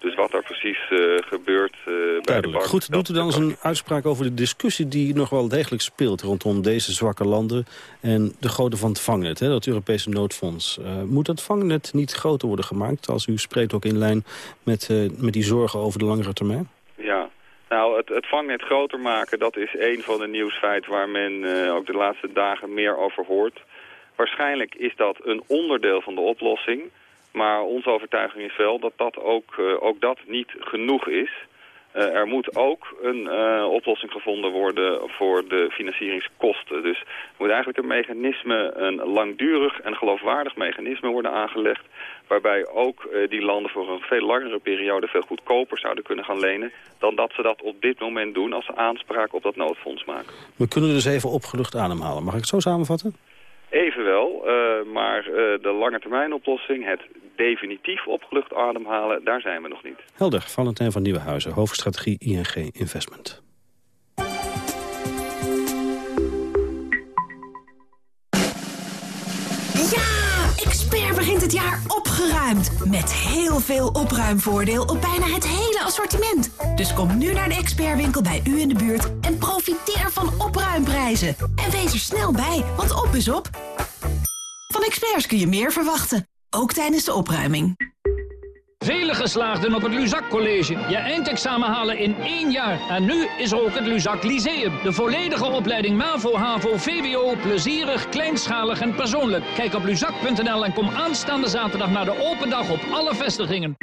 Dus wat daar precies gebeurt bij de bank... Goed, doet u dan eens een uitspraak over de discussie die nog wel degelijk speelt... rondom deze zwakke landen en de grootte van het vangnet, hè, dat Europese noodfonds. moet dat vangnet niet groter worden gemaakt als u spreekt ook in lijn met, met die zorgen over de langere termijn? Ja, nou, het, het vangnet groter maken, dat is een van de nieuwsfeiten waar men uh, ook de laatste dagen meer over hoort. Waarschijnlijk is dat een onderdeel van de oplossing. Maar onze overtuiging is wel dat dat ook, uh, ook dat niet genoeg is. Uh, er moet ook een uh, oplossing gevonden worden voor de financieringskosten. Dus er moet eigenlijk een mechanisme, een langdurig en geloofwaardig mechanisme worden aangelegd... waarbij ook uh, die landen voor een veel langere periode veel goedkoper zouden kunnen gaan lenen... dan dat ze dat op dit moment doen als ze aanspraak op dat noodfonds maken. We kunnen dus even opgelucht ademhalen. Mag ik het zo samenvatten? Evenwel, maar de lange termijn oplossing, het definitief opgelucht ademhalen, daar zijn we nog niet. Helder, Valentijn van Nieuwenhuizen, hoofdstrategie ING Investment. Expert begint het jaar opgeruimd. Met heel veel opruimvoordeel op bijna het hele assortiment. Dus kom nu naar de expertwinkel bij u in de buurt en profiteer van opruimprijzen. En wees er snel bij, want op is op. Van experts kun je meer verwachten, ook tijdens de opruiming. Vele geslaagden op het Luzak College. Je eindexamen halen in één jaar. En nu is er ook het Luzak Lyceum. De volledige opleiding MAVO, HAVO, VWO. Plezierig, kleinschalig en persoonlijk. Kijk op luzak.nl en kom aanstaande zaterdag naar de open dag op alle vestigingen.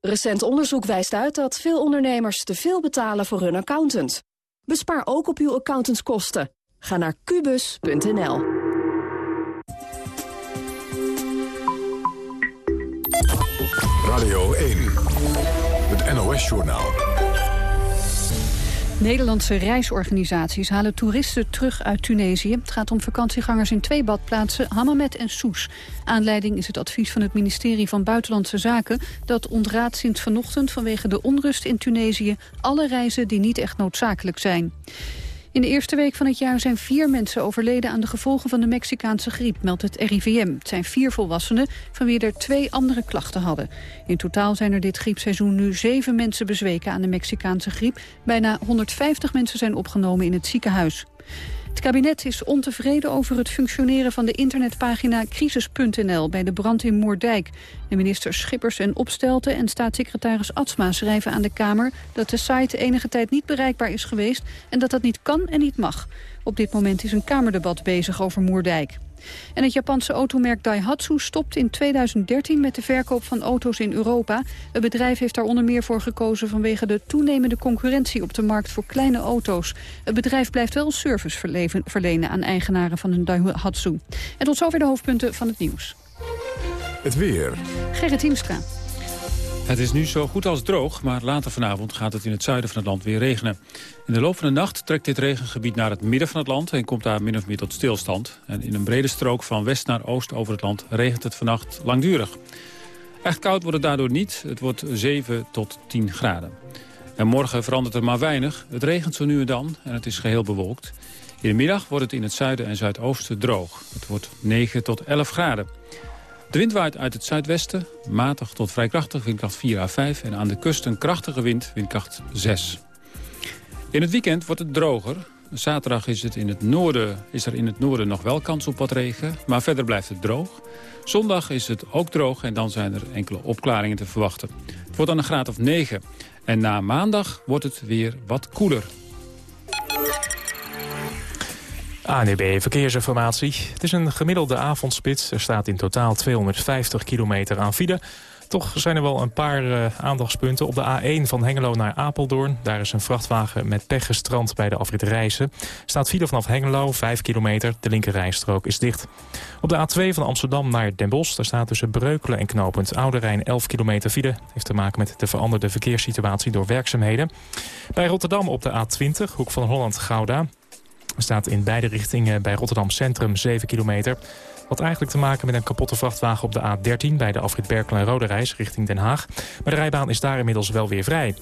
Recent onderzoek wijst uit dat veel ondernemers te veel betalen voor hun accountant. Bespaar ook op uw accountantskosten. Ga naar kubus.nl. Radio 1, het NOS-journaal. Nederlandse reisorganisaties halen toeristen terug uit Tunesië. Het gaat om vakantiegangers in twee badplaatsen, Hammamet en Soes. Aanleiding is het advies van het ministerie van Buitenlandse Zaken... dat ontraadt sinds vanochtend vanwege de onrust in Tunesië... alle reizen die niet echt noodzakelijk zijn. In de eerste week van het jaar zijn vier mensen overleden aan de gevolgen van de Mexicaanse griep, meldt het RIVM. Het zijn vier volwassenen, van wie er twee andere klachten hadden. In totaal zijn er dit griepseizoen nu zeven mensen bezweken aan de Mexicaanse griep. Bijna 150 mensen zijn opgenomen in het ziekenhuis. Het kabinet is ontevreden over het functioneren van de internetpagina crisis.nl bij de brand in Moerdijk. De minister Schippers en Opstelten en staatssecretaris Atsma schrijven aan de Kamer dat de site enige tijd niet bereikbaar is geweest en dat dat niet kan en niet mag. Op dit moment is een Kamerdebat bezig over Moerdijk. En het Japanse automerk Daihatsu stopt in 2013 met de verkoop van auto's in Europa. Het bedrijf heeft daar onder meer voor gekozen vanwege de toenemende concurrentie op de markt voor kleine auto's. Het bedrijf blijft wel service verlenen aan eigenaren van een Daihatsu. En tot zover de hoofdpunten van het nieuws. Het weer. Gerrit Hiemstra. Het is nu zo goed als droog, maar later vanavond gaat het in het zuiden van het land weer regenen. In de loop van de nacht trekt dit regengebied naar het midden van het land... en komt daar min of meer tot stilstand. En in een brede strook van west naar oost over het land regent het vannacht langdurig. Echt koud wordt het daardoor niet. Het wordt 7 tot 10 graden. En morgen verandert er maar weinig. Het regent zo nu en dan en het is geheel bewolkt. In de middag wordt het in het zuiden en zuidoosten droog. Het wordt 9 tot 11 graden. De wind waait uit het zuidwesten, matig tot vrij krachtig, windkracht 4 à 5... en aan de kust een krachtige wind, windkracht 6. In het weekend wordt het droger. Zaterdag is, het in het noorden, is er in het noorden nog wel kans op wat regen, maar verder blijft het droog. Zondag is het ook droog en dan zijn er enkele opklaringen te verwachten. Het wordt dan een graad of 9. En na maandag wordt het weer wat koeler. ANEB Verkeersinformatie. Het is een gemiddelde avondspits. Er staat in totaal 250 kilometer aan file. Toch zijn er wel een paar uh, aandachtspunten. Op de A1 van Hengelo naar Apeldoorn. Daar is een vrachtwagen met pech gestrand bij de afrit Rijssen. Staat file vanaf Hengelo, 5 kilometer. De linkerrijstrook is dicht. Op de A2 van Amsterdam naar Den Bosch. Daar staat tussen Breukelen en knooppunt Oude Rijn 11 kilometer file. Heeft te maken met de veranderde verkeerssituatie door werkzaamheden. Bij Rotterdam op de A20, hoek van Holland-Gouda. Staat in beide richtingen bij Rotterdam Centrum 7 kilometer. Wat eigenlijk te maken met een kapotte vrachtwagen op de A13... bij de afrit Berkel en Reis richting Den Haag. Maar de rijbaan is daar inmiddels wel weer vrij.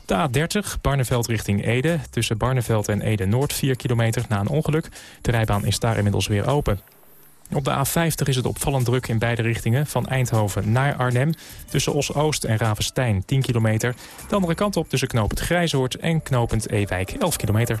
Op de A30, Barneveld richting Ede. Tussen Barneveld en Ede-Noord 4 kilometer na een ongeluk. De rijbaan is daar inmiddels weer open. Op de A50 is het opvallend druk in beide richtingen. Van Eindhoven naar Arnhem. Tussen Os-Oost en Ravenstein 10 kilometer. De andere kant op tussen knooppunt Grijzoord en knooppunt Ewijk 11 kilometer.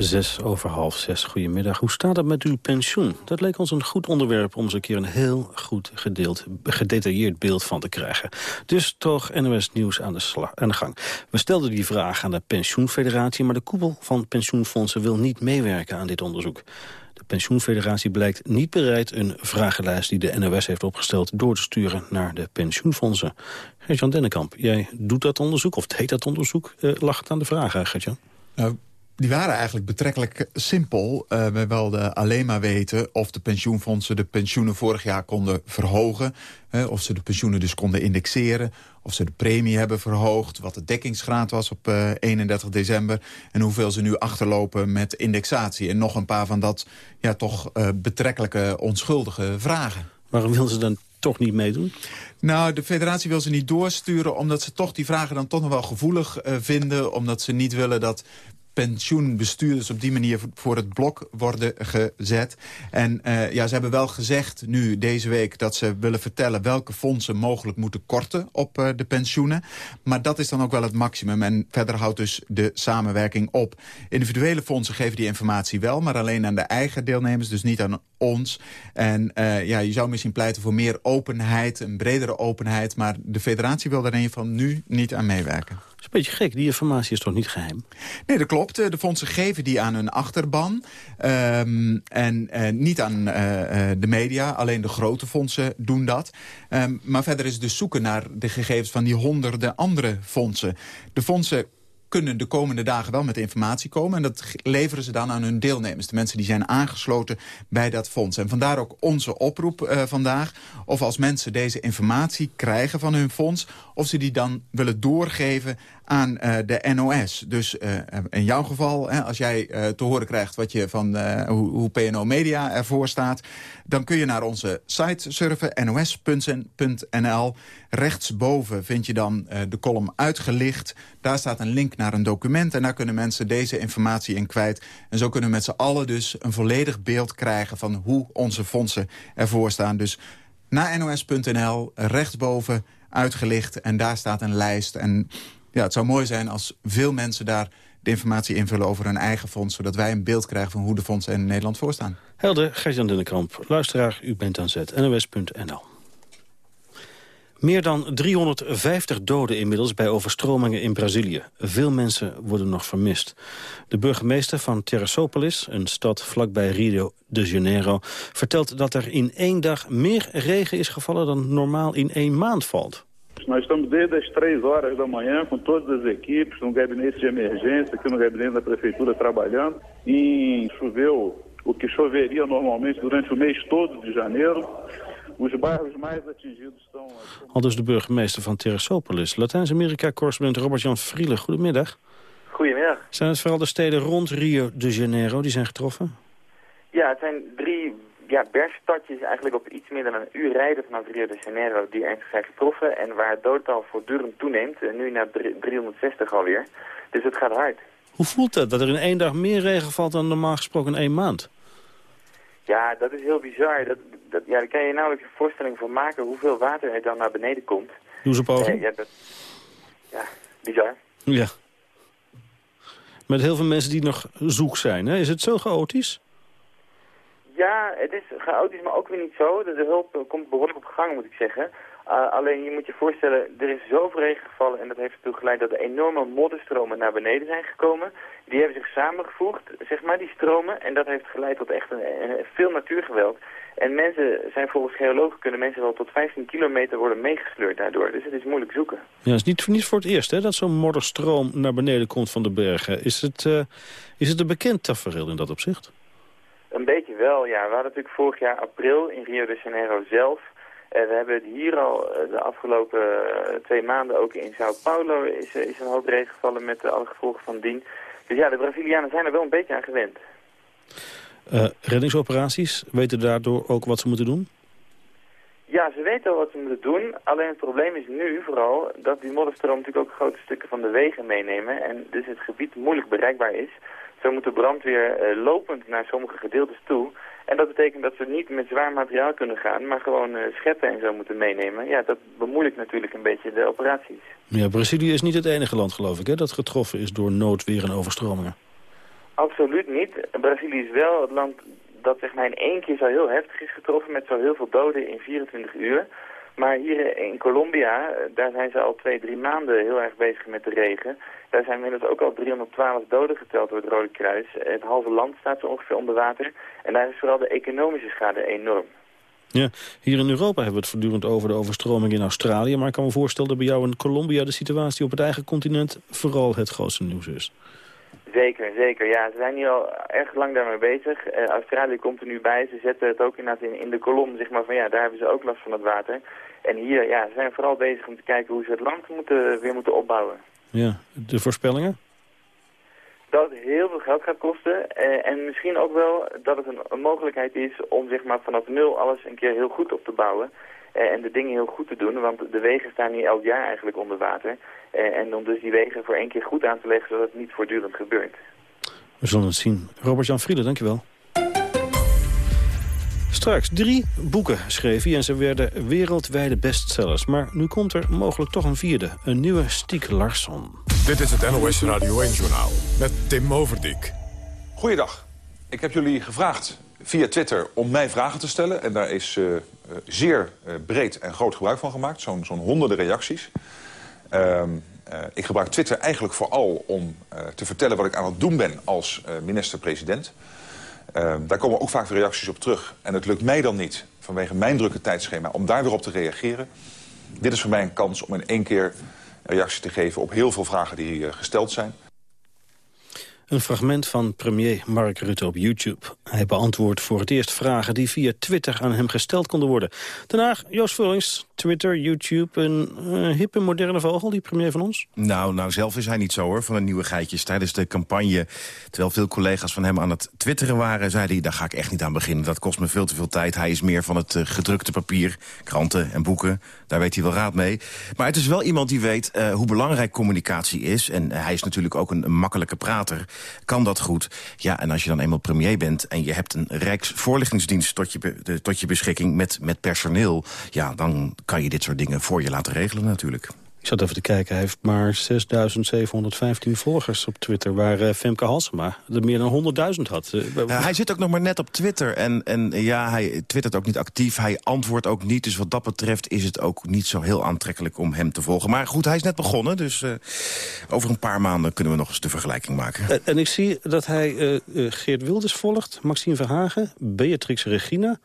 Zes over half zes, goedemiddag. Hoe staat het met uw pensioen? Dat leek ons een goed onderwerp om eens een keer een heel goed gedeeld, gedetailleerd beeld van te krijgen. Dus toch NOS Nieuws aan de, slag, aan de gang. We stelden die vraag aan de pensioenfederatie, maar de koepel van pensioenfondsen wil niet meewerken aan dit onderzoek. De pensioenfederatie blijkt niet bereid een vragenlijst die de NOS heeft opgesteld door te sturen naar de pensioenfondsen. Gert-Jan Dennekamp, jij doet dat onderzoek, of deed dat onderzoek, uh, lag het aan de vraag, Gert-Jan? Nou, die waren eigenlijk betrekkelijk simpel. Uh, we wilden alleen maar weten of de pensioenfondsen de pensioenen vorig jaar konden verhogen. of ze de pensioenen dus konden indexeren. Of ze de premie hebben verhoogd. Wat de dekkingsgraad was op uh, 31 december. En hoeveel ze nu achterlopen met indexatie. En nog een paar van dat ja, toch uh, betrekkelijke onschuldige vragen. Waarom wilden ze dan toch niet meedoen? Nou, de federatie wil ze niet doorsturen... omdat ze toch die vragen dan toch nog wel gevoelig uh, vinden. Omdat ze niet willen dat pensioenbestuurders op die manier voor het blok worden gezet. En uh, ja, ze hebben wel gezegd nu deze week dat ze willen vertellen welke fondsen mogelijk moeten korten op uh, de pensioenen. Maar dat is dan ook wel het maximum en verder houdt dus de samenwerking op. Individuele fondsen geven die informatie wel, maar alleen aan de eigen deelnemers, dus niet aan ons. En uh, ja, je zou misschien pleiten voor meer openheid, een bredere openheid, maar de federatie wil daar ieder geval nu niet aan meewerken. Is een beetje gek. Die informatie is toch niet geheim? Nee, dat klopt. De fondsen geven die aan hun achterban. Um, en uh, niet aan uh, de media. Alleen de grote fondsen doen dat. Um, maar verder is dus zoeken naar de gegevens van die honderden andere fondsen. De fondsen kunnen de komende dagen wel met informatie komen. En dat leveren ze dan aan hun deelnemers. De mensen die zijn aangesloten bij dat fonds. En vandaar ook onze oproep uh, vandaag. Of als mensen deze informatie krijgen van hun fonds... of ze die dan willen doorgeven aan uh, de NOS. Dus uh, in jouw geval, hè, als jij te horen krijgt wat je van, hoe, hoe PNO Media ervoor staat... dan kun je naar onze site surfen, nos.nl. Rechtsboven vind je dan de column uitgelicht. Daar staat een link naar een document en daar kunnen mensen deze informatie in kwijt. En zo kunnen we met z'n allen dus een volledig beeld krijgen... van hoe onze fondsen ervoor staan. Dus naar nos.nl, rechtsboven uitgelicht en daar staat een lijst... en ja, het zou mooi zijn als veel mensen daar de informatie invullen over hun eigen fonds... zodat wij een beeld krijgen van hoe de fondsen in Nederland voorstaan. Helder, Gert-Jan Dennekamp. Luisteraar, u bent aan zet. NOS.nl. Meer dan 350 doden inmiddels bij overstromingen in Brazilië. Veel mensen worden nog vermist. De burgemeester van Teresópolis, een stad vlakbij Rio de Janeiro... vertelt dat er in één dag meer regen is gevallen dan normaal in één maand valt. Nós estamos desde as 3 horas da manhã com todas as equipes, no gabinete de emergência, aqui no gabinete da prefeitura trabalhando. E choveu o que choveria normalmente durante o mês todo de janeiro. Os bairros mais atingidos estão... Al dus de burgemeester van Teresópolis. Latijns-Amerika-correspondent Robert-Jan Vrielen, goedemiddag. Goedemiddag. Zijn het vooral de steden rond Rio de Janeiro die zijn getroffen? Ja, het zijn drie ja, bergstadjes eigenlijk op iets meer dan een uur rijden vanaf Rio de Janeiro die ernstig zijn getroffen en waar het doodtal voortdurend toeneemt. En nu naar 360 alweer. Dus het gaat hard. Hoe voelt dat, dat er in één dag meer regen valt dan normaal gesproken in één maand? Ja, dat is heel bizar. Dat, dat, ja, daar kan je je nauwelijks een voorstelling van maken hoeveel water er dan naar beneden komt. Doe ze poging. Ja, dat, ja, bizar. Ja. Met heel veel mensen die nog zoek zijn. Hè? Is het zo chaotisch? Ja, het is chaotisch, maar ook weer niet zo. De, de hulp eh, komt behoorlijk op gang, moet ik zeggen. Uh, alleen je moet je voorstellen, er is zoveel regen gevallen en dat heeft ertoe geleid dat er enorme modderstromen naar beneden zijn gekomen. Die hebben zich samengevoegd, zeg maar, die stromen. En dat heeft geleid tot echt een, een, veel natuurgeweld. En mensen zijn volgens geologen kunnen mensen wel tot 15 kilometer worden meegesleurd daardoor. Dus het is moeilijk zoeken. Ja, het is niet, niet voor het eerst hè, dat zo'n modderstroom naar beneden komt van de bergen. Is het, uh, is het een bekend tafereel in dat opzicht? Een beetje wel, ja. We hadden natuurlijk vorig jaar april in Rio de Janeiro zelf... Uh, we hebben het hier al uh, de afgelopen twee maanden ook in Sao Paulo is, is een hoop regen gevallen met alle gevolgen van dien. Dus ja, de Brazilianen zijn er wel een beetje aan gewend. Uh, reddingsoperaties, weten daardoor ook wat ze moeten doen? Ja, ze weten wat ze moeten doen. Alleen het probleem is nu vooral dat die modderstroom natuurlijk ook grote stukken van de wegen meenemen. En dus het gebied moeilijk bereikbaar is. Zo moet de brandweer uh, lopend naar sommige gedeeltes toe. En dat betekent dat ze niet met zwaar materiaal kunnen gaan, maar gewoon uh, scheppen en zo moeten meenemen. Ja, dat bemoeilijkt natuurlijk een beetje de operaties. Ja, Brazilië is niet het enige land, geloof ik, hè, dat getroffen is door noodweer en overstromingen. Absoluut niet. Brazilië is wel het land dat zeg maar in één keer zo heel heftig is getroffen met zo heel veel doden in 24 uur. Maar hier in Colombia, daar zijn ze al twee, drie maanden heel erg bezig met de regen. Daar zijn inmiddels ook al 312 doden geteld door het Rode Kruis. Het halve land staat zo ongeveer onder water. En daar is vooral de economische schade enorm. Ja, hier in Europa hebben we het voortdurend over de overstroming in Australië. Maar ik kan me voorstellen dat bij jou in Colombia de situatie op het eigen continent vooral het grootste nieuws is. Zeker, zeker. Ja, ze zijn hier al erg lang daarmee bezig. Uh, Australië komt er nu bij. Ze zetten het ook inderdaad in, in de kolom, zeg maar, van ja, daar hebben ze ook last van het water. En hier, ja, ze zijn vooral bezig om te kijken hoe ze het land moeten, weer moeten opbouwen. Ja, de voorspellingen? Dat het heel veel geld gaat kosten. Uh, en misschien ook wel dat het een, een, mogelijkheid is om zeg maar, vanaf nul alles een keer heel goed op te bouwen. Uh, en de dingen heel goed te doen, want de wegen staan hier elk jaar eigenlijk onder water. Uh, en om dus die wegen voor één keer goed aan te leggen, zodat het niet voortdurend gebeurt. We zullen het zien. Robert-Jan Frieden, dankjewel. Straks drie boeken schreef hij en ze werden wereldwijde bestsellers. Maar nu komt er mogelijk toch een vierde, een nieuwe Stiek Larsson. Dit is het NOS Radio 1-journaal met Tim Overdijk. Goeiedag. Ik heb jullie gevraagd via Twitter om mij vragen te stellen. En daar is uh, zeer uh, breed en groot gebruik van gemaakt. Zo'n honderden reacties. Uh, ik gebruik Twitter eigenlijk vooral om te vertellen wat ik aan het doen ben als minister-president. Uh, daar komen ook vaak reacties op terug. En het lukt mij dan niet, vanwege mijn drukke tijdschema, om daar weer op te reageren. Dit is voor mij een kans om in één keer reactie te geven op heel veel vragen die uh, gesteld zijn. Een fragment van premier Mark Rutte op YouTube. Hij beantwoordt voor het eerst vragen die via Twitter aan hem gesteld konden worden. Daarna Joost Vullings, Twitter, YouTube, een uh, hippe moderne vogel, die premier van ons? Nou, nou, zelf is hij niet zo hoor, van de nieuwe geitjes. Tijdens de campagne, terwijl veel collega's van hem aan het twitteren waren... zei hij, daar ga ik echt niet aan beginnen, dat kost me veel te veel tijd. Hij is meer van het uh, gedrukte papier, kranten en boeken. Daar weet hij wel raad mee. Maar het is wel iemand die weet uh, hoe belangrijk communicatie is. En hij is natuurlijk ook een, een makkelijke prater kan dat goed. Ja, en als je dan eenmaal premier bent en je hebt een Rijksvoorlichtingsdienst tot je, tot je beschikking met, met personeel... ja, dan kan je dit soort dingen voor je laten regelen natuurlijk. Ik zat even te kijken, hij heeft maar 6.715 volgers op Twitter... waar uh, Femke Halsema er meer dan 100.000 had. Uh, uh, hij zit ook nog maar net op Twitter. En, en ja, hij twittert ook niet actief, hij antwoordt ook niet. Dus wat dat betreft is het ook niet zo heel aantrekkelijk om hem te volgen. Maar goed, hij is net begonnen, dus over een paar maanden... kunnen we nog eens de vergelijking maken. en ik zie dat hij Geert Wilders volgt, Maxime Verhagen... Beatrix Regina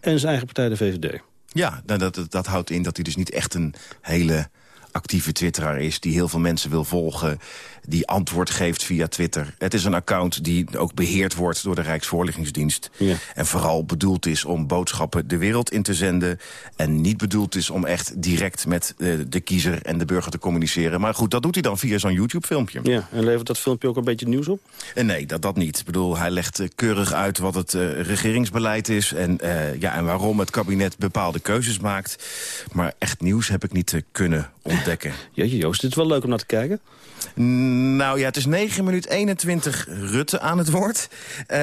en zijn eigen partij, de VVD. Ja, dat, dat, dat houdt in dat hij dus niet echt een hele actieve twitteraar is... die heel veel mensen wil volgen, die antwoord geeft via Twitter. Het is een account die ook beheerd wordt door de Rijksvoorlichtingsdienst. Ja. En vooral bedoeld is om boodschappen de wereld in te zenden... en niet bedoeld is om echt direct met uh, de kiezer en de burger te communiceren. Maar goed, dat doet hij dan via zo'n YouTube-filmpje. Ja, en levert dat filmpje ook een beetje nieuws op? En nee, dat, dat niet. Ik bedoel, hij legt uh, keurig uit wat het uh, regeringsbeleid is... En, ja, en waarom het kabinet bepaalde keuzes maakt. Maar echt nieuws heb ik niet kunnen ontdekken. Jeetje Joost, dit is wel leuk om naar te kijken. Nou ja, het is 9 minuut 21 Rutte aan het woord. Uh,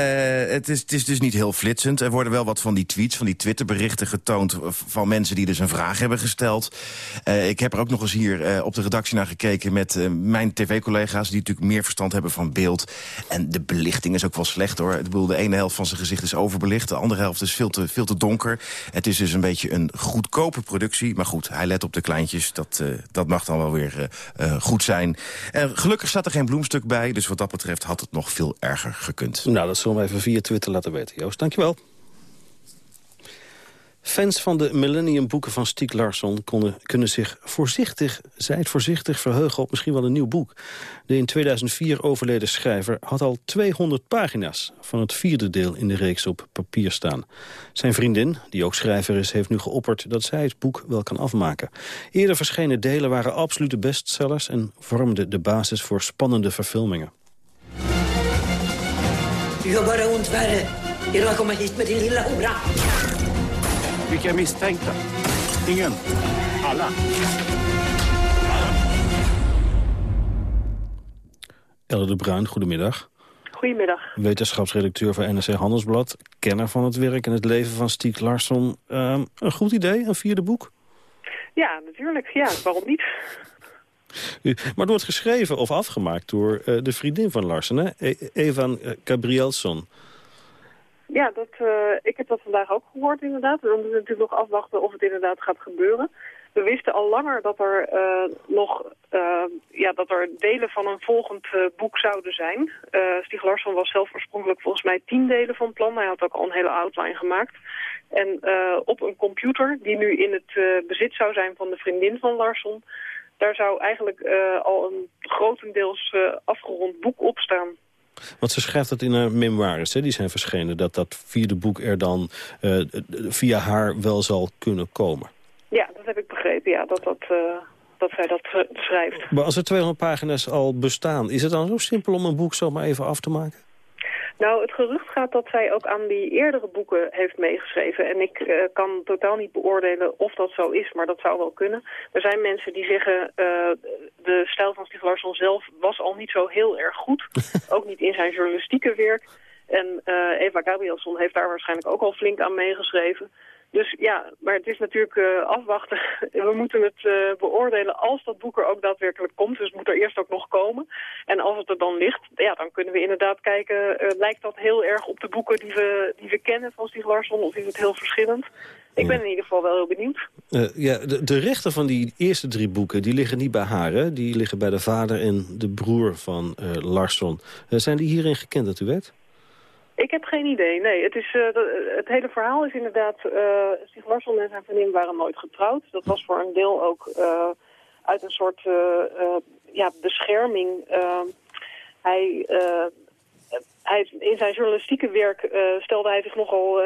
het, is, het is dus niet heel flitsend. Er worden wel wat van die tweets, van die Twitterberichten getoond... van mensen die dus een vraag hebben gesteld. Uh, ik heb er ook nog eens hier op de redactie naar gekeken... met mijn tv-collega's die natuurlijk meer verstand hebben van beeld. En de belichting is ook wel slecht hoor. Ik bedoel, de ene helft van zijn gezicht is overbelicht. De andere helft is veel te, veel te donker. Het is dus een beetje een goedkope productie. Maar goed, hij let op de kleintjes. Dat, dat mag dan wel weer goed zijn. Uh, gelukkig staat er geen bloemstuk bij, dus wat dat betreft had het nog veel erger gekund. Nou, dat zullen we even via Twitter laten weten, Joost. Dankjewel. Fans van de Millennium boeken van Stieg Larsson konden, kunnen zich voorzichtig, zij het voorzichtig, verheugen op misschien wel een nieuw boek. De in 2004 overleden schrijver had al 200 pagina's van het vierde deel in de reeks op papier staan. Zijn vriendin, die ook schrijver is, heeft nu geopperd dat zij het boek wel kan afmaken. Eerder verschenen delen waren absolute bestsellers en vormden de basis voor spannende verfilmingen. Hora. Vilka misstänkta? Ingen. Alla. Elle de Bruin, goedemiddag. Goedemiddag. Wetenschapsredacteur van NRC Handelsblad. Kenner van het werk en het leven van Stieg Larsson. Uh, een goed idee, een vierde boek? Ja, natuurlijk. Ja, waarom niet? Maar het wordt geschreven of afgemaakt door uh, de vriendin van Larsen, hè? E Evan Gabrielsson. Ja, dat, uh, ik heb dat vandaag ook gehoord inderdaad. We moeten natuurlijk nog afwachten of het inderdaad gaat gebeuren. We wisten al langer dat er uh, nog uh, ja, dat er delen van een volgend boek zouden zijn. Stieg Larsson was zelf oorspronkelijk volgens mij tien delen van plan. Hij had ook al een hele outline gemaakt. En op een computer die nu in het bezit zou zijn van de vriendin van Larsson... daar zou eigenlijk al een grotendeels afgerond boek op staan. Want ze schrijft dat in haar memoires, hè, die zijn verschenen... dat dat vierde boek er dan uh, via haar wel zal kunnen komen. Ja, dat heb ik begrepen, ja, dat, dat, uh, dat zij dat schrijft. Maar als er 200 pagina's al bestaan... is het dan zo simpel om een boek zomaar even af te maken? Nou, het gerucht gaat dat zij ook aan die eerdere boeken heeft meegeschreven. En ik uh, kan totaal niet beoordelen of dat zo is, maar dat zou wel kunnen. Er zijn mensen die zeggen, uh, de stijl van Stieg Larsson zelf was al niet zo heel erg goed. ook niet in zijn journalistieke werk. En uh, Eva Gabrielsson heeft daar waarschijnlijk ook al flink aan meegeschreven. Dus ja, maar het is natuurlijk uh, afwachten. We moeten het uh, beoordelen als dat boek er ook daadwerkelijk komt. Dus het moet er eerst ook nog komen. En als het er dan ligt, ja, dan kunnen we inderdaad kijken... Uh, lijkt dat heel erg op de boeken die we, die we kennen van Stieg Larsson... of is het heel verschillend? Ik ben in ieder geval wel heel benieuwd. ja, de, de rechten van die eerste drie boeken, die liggen niet bij haar, hè? Die liggen bij de vader en de broer van Larsson. zijn die hierin gekend, dat u weet? Ik heb geen idee, nee. Het, is, uh, het hele verhaal is inderdaad... Uh, Stig Larsson en zijn vriendin waren nooit getrouwd. Dat was voor een deel ook uh, uit een soort ja, bescherming. hij, hij, in zijn journalistieke werk stelde hij zich nogal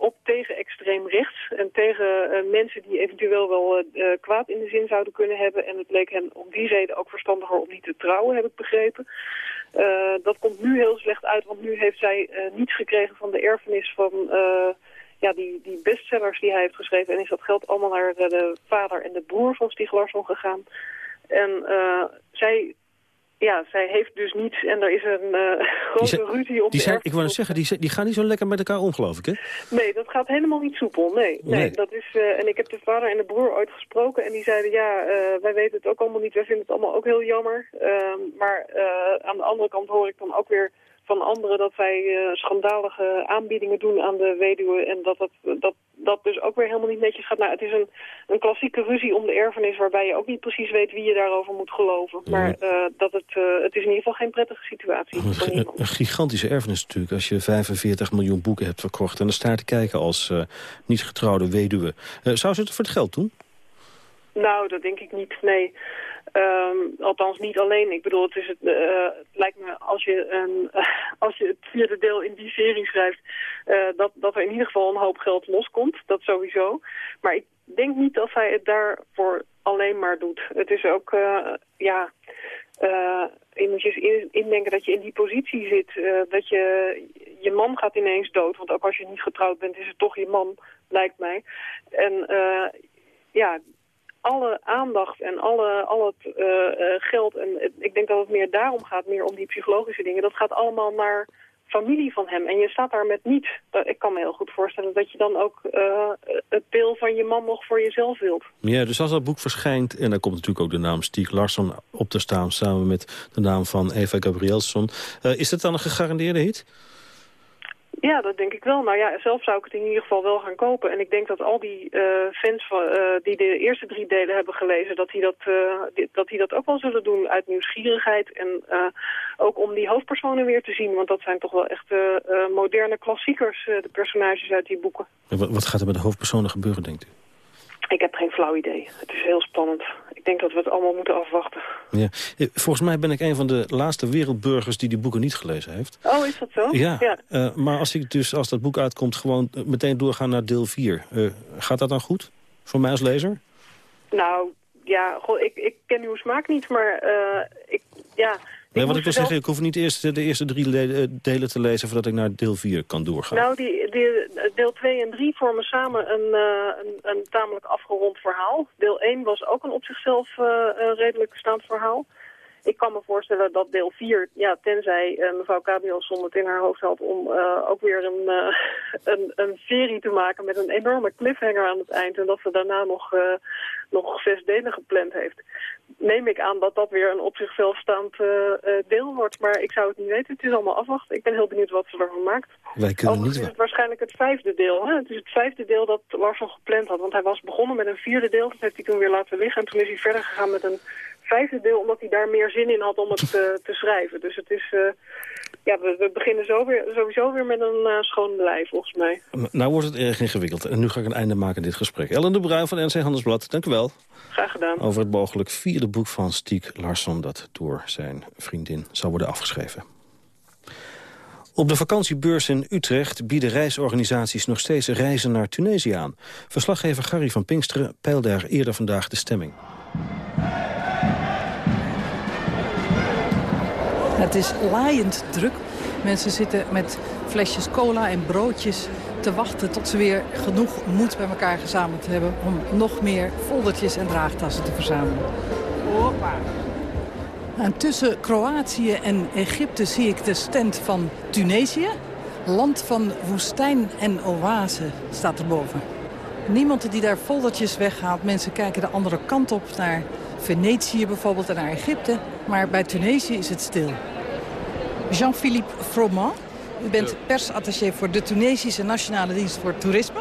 op tegen extreem rechts. En tegen mensen die eventueel wel kwaad in de zin zouden kunnen hebben. En het leek hem om die reden ook verstandiger om niet te trouwen, heb ik begrepen. Uh, dat komt nu heel slecht uit, want nu heeft zij uh, niets gekregen van de erfenis van uh, ja, die, die bestsellers die hij heeft geschreven. En is dat geld allemaal naar de vader en de broer van Stieg Larsson gegaan. En zij ja, zij heeft dus niets en er is een uh, grote ruzie op die zijn, Ik wou net zeggen, die, die gaan niet zo lekker met elkaar om, geloof ik, hè? Nee, dat gaat helemaal niet soepel, nee. nee. Nee. dat is, uh, en ik heb de vader en de broer ooit gesproken en die zeiden, ja, uh, wij weten het ook allemaal niet, wij vinden het allemaal ook heel jammer. Ehm, maar aan de andere kant hoor ik dan ook weer van anderen dat zij uh, schandalige aanbiedingen doen aan de weduwe en dat dat, dat dat dus ook weer helemaal niet netjes gaat. Nou, het is een, een klassieke ruzie om de erfenis waarbij je ook niet precies weet wie je daarover moet geloven. Maar uh, dat het, uh, het is in ieder geval geen prettige situatie. Een, een gigantische erfenis natuurlijk als je 45 miljoen boeken hebt verkocht en dan sta je te kijken als uh, niet getrouwde weduwe. zou ze het voor het geld doen? Nou, dat denk ik niet, nee. Um, althans niet alleen. Ik bedoel, het, is het, uh, het lijkt me als je, een, als je het vierde deel in die serie schrijft... Uh, dat, dat er in ieder geval een hoop geld loskomt. Dat sowieso. Maar ik denk niet dat hij het daarvoor alleen maar doet. Het is ook, ja... je moet je indenken dat je in die positie zit. dat je, je man gaat ineens dood. Want ook als je niet getrouwd bent, is het toch je man, lijkt mij. En ja, alle aandacht en alle, al het geld... en ik denk dat het meer daarom gaat, meer om die psychologische dingen... dat gaat allemaal naar familie van hem. En je staat daar met niets. Ik kan me heel goed voorstellen dat je dan ook uh, het deel van je man nog voor jezelf wilt. Ja, dus als dat boek verschijnt, en dan komt natuurlijk ook de naam Stieg Larsson op te staan... samen met de naam van Eva Gabrielsson. Is dat dan een gegarandeerde hit? Ja, dat denk ik wel. Nou ja, zelf zou ik het in ieder geval wel gaan kopen. En ik denk dat al die uh, fans van, uh, die de eerste drie delen hebben gelezen... dat die dat, uh, dat, die dat ook wel zullen doen uit nieuwsgierigheid. En ook om die hoofdpersonen weer te zien. Want dat zijn toch wel echt moderne klassiekers, de personages uit die boeken. En wat, wat gaat er met de hoofdpersonen gebeuren, denkt u? Ik heb geen flauw idee. Het is heel spannend. Ik denk dat we het allemaal moeten afwachten. Ja. Volgens mij ben ik een van de laatste wereldburgers die die boeken niet gelezen heeft. Oh, is dat zo? Ja, ja. Uh, maar als ik dus, als dat boek uitkomt, gewoon meteen doorgaan naar deel 4. Uh, gaat dat dan goed? Voor mij als lezer? Nou, ja, goh, ik, ik ken uw smaak niet, maar uh, ik, ja... Nee, wat ik wil zeggen, ik hoef niet eerst de eerste drie delen te lezen... voordat ik naar deel 4 kan doorgaan. Nou, die, die deel 2 en 3 vormen samen een, uh, een, een, tamelijk afgerond verhaal. Deel 1 was ook een op zichzelf uh, redelijk staand verhaal. Ik kan me voorstellen dat deel 4, ja, tenzij uh, mevrouw Gabrielson het in haar hoofd had... om ook weer een, een, een, serie te maken met een enorme cliffhanger aan het eind... en dat ze daarna nog, nog zes delen gepland heeft neem ik aan dat dat weer een op zichzelf staand deel wordt. Maar ik zou het niet weten. Het is allemaal afwachten. Ik ben heel benieuwd wat ze ervan maakt. Wij kunnen niet... is het waarschijnlijk het vijfde deel. Hè? Het is het vijfde deel dat Larsson gepland had. Want hij was begonnen met een vierde deel. Dat heeft hij toen weer laten liggen. En toen is hij verder gegaan met een vijfde deel... omdat hij daar meer zin in had om het uh, te schrijven. Dus het is... ja, we, we, beginnen zo weer, sowieso weer met een schoon lijf, volgens mij. Nou wordt het erg ingewikkeld. En nu ga ik een einde maken aan dit gesprek. Ellen de Bruin van NC Handelsblad, dank u wel. Graag gedaan. Over het mogelijk vierde boek van Stiek Larsson... dat door zijn vriendin zal worden afgeschreven. Op de vakantiebeurs in Utrecht bieden reisorganisaties nog steeds reizen naar Tunesië aan. Verslaggever Gary van Pinksteren peilde daar eerder vandaag de stemming. Het is laaiend druk. Mensen zitten met flesjes cola en broodjes te wachten tot ze weer genoeg moed bij elkaar gezameld hebben... om nog meer foldertjes en draagtassen te verzamelen. Hoppa. En tussen Kroatië en Egypte zie ik de stand van Tunesië. Land van woestijn en oase staat erboven. Niemand die daar foldertjes weghaalt. Mensen kijken de andere kant op naar Venetië bijvoorbeeld en naar Egypte. Maar bij Tunesië is het stil. Jean-Philippe Froment, u bent persattaché voor de Tunesische Nationale Dienst voor Toerisme.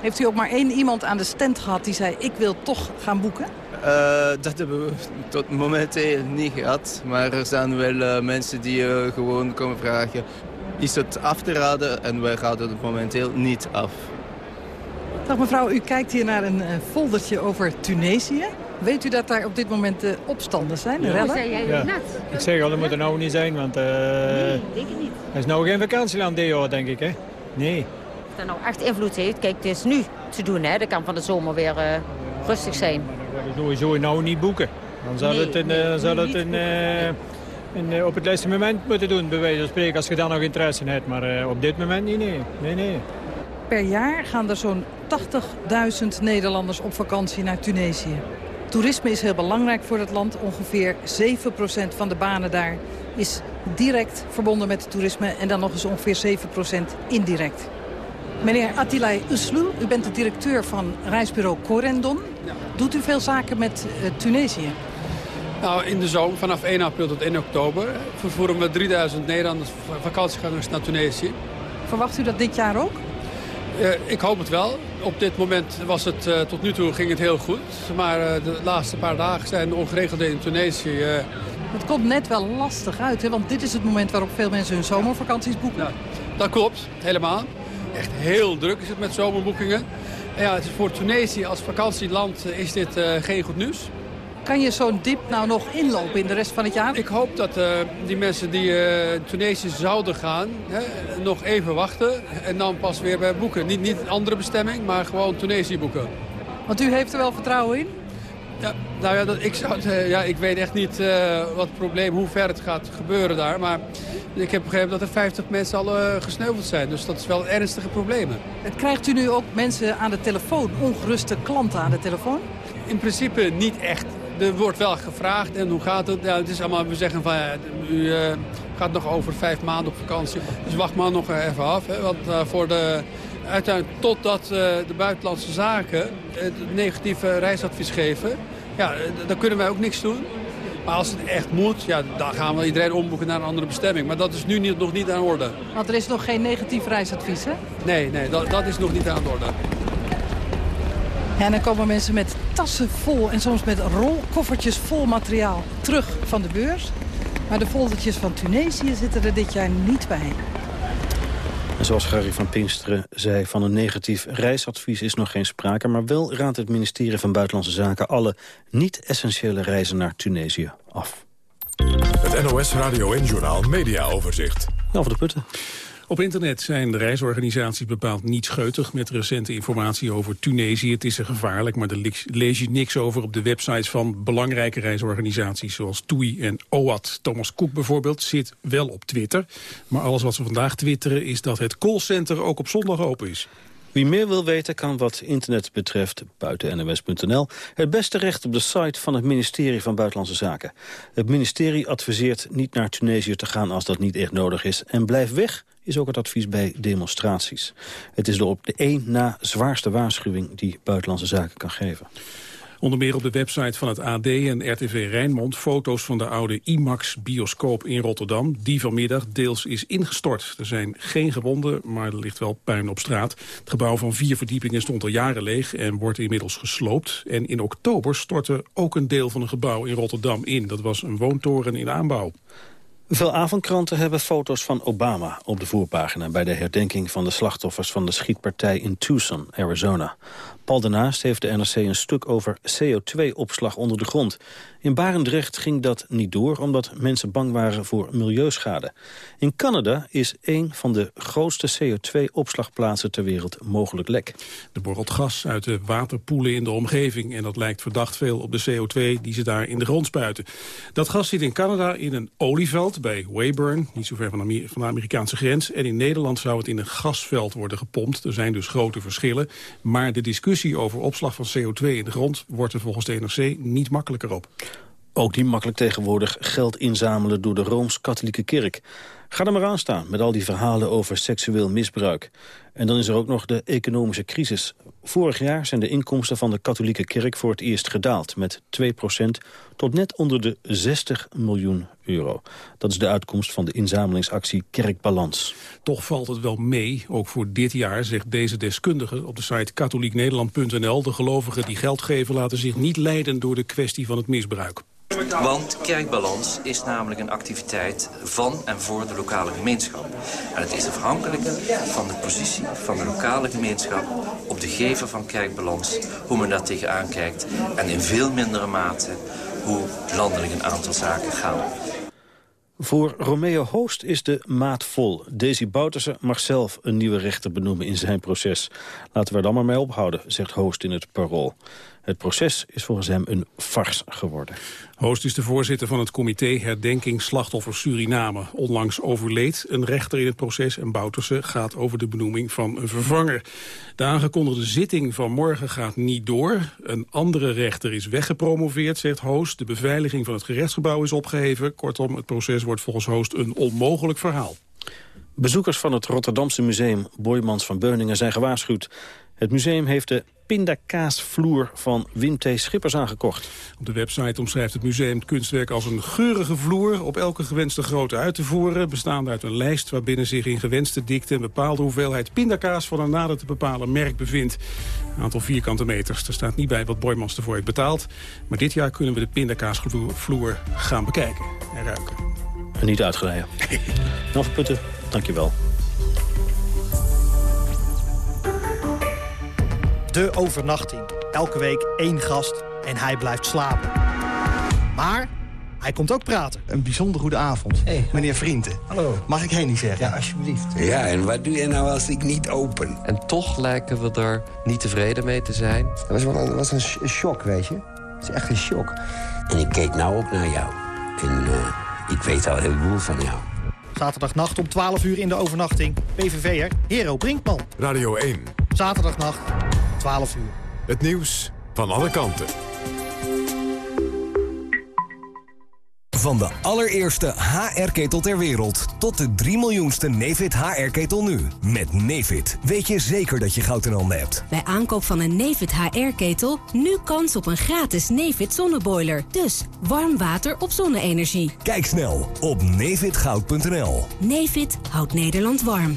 Heeft u ook maar één iemand aan de stand gehad die zei... ik wil toch gaan boeken? Uh, dat hebben we tot momenteel niet gehad. Maar er zijn wel uh, mensen die uh, gewoon komen vragen... is het af te raden? En wij raden het momenteel niet af. Dag mevrouw, u kijkt hier naar een foldertje over Tunesië. Weet u dat daar op dit moment uh, opstanden zijn, ja. rellen? Ja. Ik zeg al, dat moet er nou niet zijn, want uh, nee, denk ik niet. er is nou geen vakantieland dit jaar, denk ik. Hè? Nee. Of dat nou echt invloed heeft, kijk, het is nu te doen. Hè? Dat kan van de zomer weer uh, rustig zijn. Maar dat sowieso nou niet boeken. Dan zal nee, het, een, nee, zal het een, een, op het laatste moment moeten doen, bij wijze van spreken, als je daar nog interesse in hebt. Maar op dit moment niet, nee. nee, nee. Per jaar gaan er zo'n 80.000 Nederlanders op vakantie naar Tunesië. Toerisme is heel belangrijk voor het land. Ongeveer 7% van de banen daar is direct verbonden met het toerisme... en dan nog eens ongeveer 7% indirect. Meneer Attilay Uslu, u bent de directeur van reisbureau Corendon. Doet u veel zaken met uh, Tunesië? Nou, in de zomer, vanaf 1 april tot 1 oktober... vervoeren we 3000 Nederlanders vakantiegangers naar Tunesië. Verwacht u dat dit jaar ook? Uh, ik hoop het wel. Op dit moment was het, uh, tot nu toe ging het heel goed. Maar uh, de laatste paar dagen zijn ongeregeldheden in Tunesië. Het komt net wel lastig uit, hè? want dit is het moment waarop veel mensen hun zomervakanties boeken. Ja, dat klopt, helemaal. Echt heel druk is het met zomerboekingen. En ja, het is voor Tunesië als vakantieland is dit geen goed nieuws. Kan je zo'n dip nou nog inlopen in de rest van het jaar? Ik hoop dat uh, die mensen die uh, Tunesië zouden gaan... Hè, nog even wachten en dan pas weer bij boeken. Niet, niet een andere bestemming, maar gewoon Tunesië boeken. Want u heeft er wel vertrouwen in? Ja, nou ja, dat, ik, zou, ja, ik weet echt niet wat het probleem, hoe ver het gaat gebeuren daar. Maar ik heb begrepen dat er 50 mensen al gesneuveld zijn. Dus dat is wel ernstige problemen. Krijgt u nu ook mensen aan de telefoon, ongeruste klanten aan de telefoon? in principe niet echt. Er wordt wel gevraagd en hoe gaat het? Ja, het is allemaal, we zeggen van, ja, u uh, gaat nog over vijf maanden op vakantie. Dus wacht maar nog even af. Hè, want uh, voor de, uiteindelijk totdat uh, de buitenlandse zaken het negatieve reisadvies geven... Ja, dan kunnen wij ook niks doen. Maar als het echt moet, ja, dan gaan we iedereen omboeken naar een andere bestemming. Maar dat is nu niet, nog niet aan de orde. Want er is nog geen negatief reisadvies, hè? Nee, nee dat, dat is nog niet aan de orde. Ja, en dan komen mensen met tassen vol en soms met rolkoffertjes vol materiaal terug van de beurs. Maar de foldertjes van Tunesië zitten er dit jaar niet bij. En zoals Gary van Pinksteren zei, van een negatief reisadvies is nog geen sprake. Maar wel raadt het ministerie van Buitenlandse Zaken alle niet-essentiële reizen naar Tunesië af. Het NOS Radio en Journaal Media Overzicht. Over de putten. Op internet zijn de reisorganisaties bepaald niet scheutig met recente informatie over Tunesië. Het is er gevaarlijk, maar daar lees je niks over op de websites van belangrijke reisorganisaties zoals TUI en OAT. Thomas Cook bijvoorbeeld zit wel op Twitter. Maar alles wat ze vandaag twitteren is dat het callcenter ook op zondag open is. Wie meer wil weten kan wat internet betreft, buiten nws.nl... het beste recht op de site van het ministerie van Buitenlandse Zaken. Het ministerie adviseert niet naar Tunesië te gaan als dat niet echt nodig is... en blijf weg is ook het advies bij demonstraties. Het is de op de één na zwaarste waarschuwing die Buitenlandse Zaken kan geven. Onder meer op de website van het AD en RTV Rijnmond foto's van de oude IMAX-bioscoop in Rotterdam. Die vanmiddag deels is ingestort. Er zijn geen gewonden, maar er ligt wel puin op straat. Het gebouw van vier verdiepingen stond al jaren leeg en wordt inmiddels gesloopt. En in oktober stortte ook een deel van een gebouw in Rotterdam in. Dat was een woontoren in aanbouw. Veel avondkranten hebben foto's van Obama op de voorpagina... bij de herdenking van de slachtoffers van de schietpartij in Tucson, Arizona. Pal daarnaast heeft de NRC een stuk over CO2-opslag onder de grond. In Barendrecht ging dat niet door omdat mensen bang waren voor milieuschade. In Canada is een van de grootste CO2-opslagplaatsen ter wereld mogelijk lek. Er borrelt gas uit de waterpoelen in de omgeving... en dat lijkt verdacht veel op de CO2 die ze daar in de grond spuiten. Dat gas zit in Canada in een olieveld bij Weyburn, niet zo ver van, de Amerikaanse grens. En in Nederland zou het in een gasveld worden gepompt. Er zijn dus grote verschillen. Maar de discussie over opslag van CO2 in de grond wordt er volgens de NRC niet makkelijker op. Ook niet makkelijk tegenwoordig geld inzamelen door de Rooms-Katholieke Kerk. Ga er maar aan staan met al die verhalen over seksueel misbruik. En dan is er ook nog de economische crisis. Vorig jaar zijn de inkomsten van de katholieke kerk voor het eerst gedaald... met 2% tot net onder de 60 miljoen euro. Dat is de uitkomst van de inzamelingsactie Kerkbalans. Toch valt het wel mee, ook voor dit jaar, zegt deze deskundige... op de site katholieknederland.nl. De gelovigen die geld geven laten zich niet leiden door de kwestie van het misbruik. Want kerkbalans is namelijk een activiteit van en voor de lokale gemeenschap. En het is afhankelijk van de positie van de lokale gemeenschap op de gever van kerkbalans, hoe men daar tegenaan kijkt en in veel mindere mate hoe landelijk een aantal zaken gaan. Voor Romeo Hoost is de maat vol. Daisy Bouterse mag zelf een nieuwe rechter benoemen in zijn proces. Laten we er dan maar mee ophouden, zegt Hoost in het parool. Het proces is volgens hem een farce geworden. Hoost is de voorzitter van het comité Herdenking Slachtoffers Suriname. Onlangs overleed een rechter in het proces en Bouterse gaat over de benoeming van een vervanger. De aangekondigde zitting van morgen gaat niet door. Een andere rechter is weggepromoveerd, zegt Hoost. De beveiliging van het gerechtsgebouw is opgeheven. Kortom, het proces wordt volgens Hoost een onmogelijk verhaal. Bezoekers van het Rotterdamse museum Boymans van Beuningen zijn gewaarschuwd. Het museum heeft de pindakaasvloer van Wim T. Schippers aangekocht. Op de website omschrijft het museum het kunstwerk als een geurige vloer... op elke gewenste grootte uit te voeren... bestaande uit een lijst waarbinnen zich in gewenste dikte... een bepaalde hoeveelheid pindakaas van een nader te bepalen merk bevindt. Een aantal vierkante meters. Er staat niet bij wat Boymans ervoor heeft betaald. Maar dit jaar kunnen we de pindakaasvloer gaan bekijken en ruiken. En niet uitgeleiden. Nog putten, dankjewel. De overnachting. Elke week één gast en hij blijft slapen. Maar hij komt ook praten. Een bijzonder goede avond. Hey. Meneer Vrienden. Hallo. Mag ik heen niet zeggen? Ja, alsjeblieft. Ja, en wat doe je nou als ik niet open? En toch lijken we er niet tevreden mee te zijn. Dat was wel een, was een shock, weet je. Het is echt een shock. En ik keek nou ook naar jou. En uh, ik weet al heel veel van jou. Zaterdagnacht om 12 uur in de overnachting. PVV'er Hero Brinkman. Radio 1. Zaterdagnacht 12 uur. Het nieuws van alle kanten. Van de allereerste HR-ketel ter wereld tot de 3 miljoenste Nefit HR-ketel nu. Met Nefit weet je zeker dat je goud in handen hebt. Bij aankoop van een Nefit HR-ketel nu kans op een gratis Nefit zonneboiler. Dus warm water op zonne-energie. Kijk snel op nefitgoud.nl. Nefit houdt Nederland warm.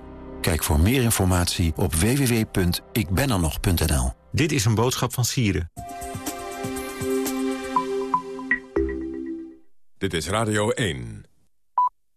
Kijk voor meer informatie op www.ikbenernog.nl. Dit is een boodschap van Sieren. Dit is Radio 1.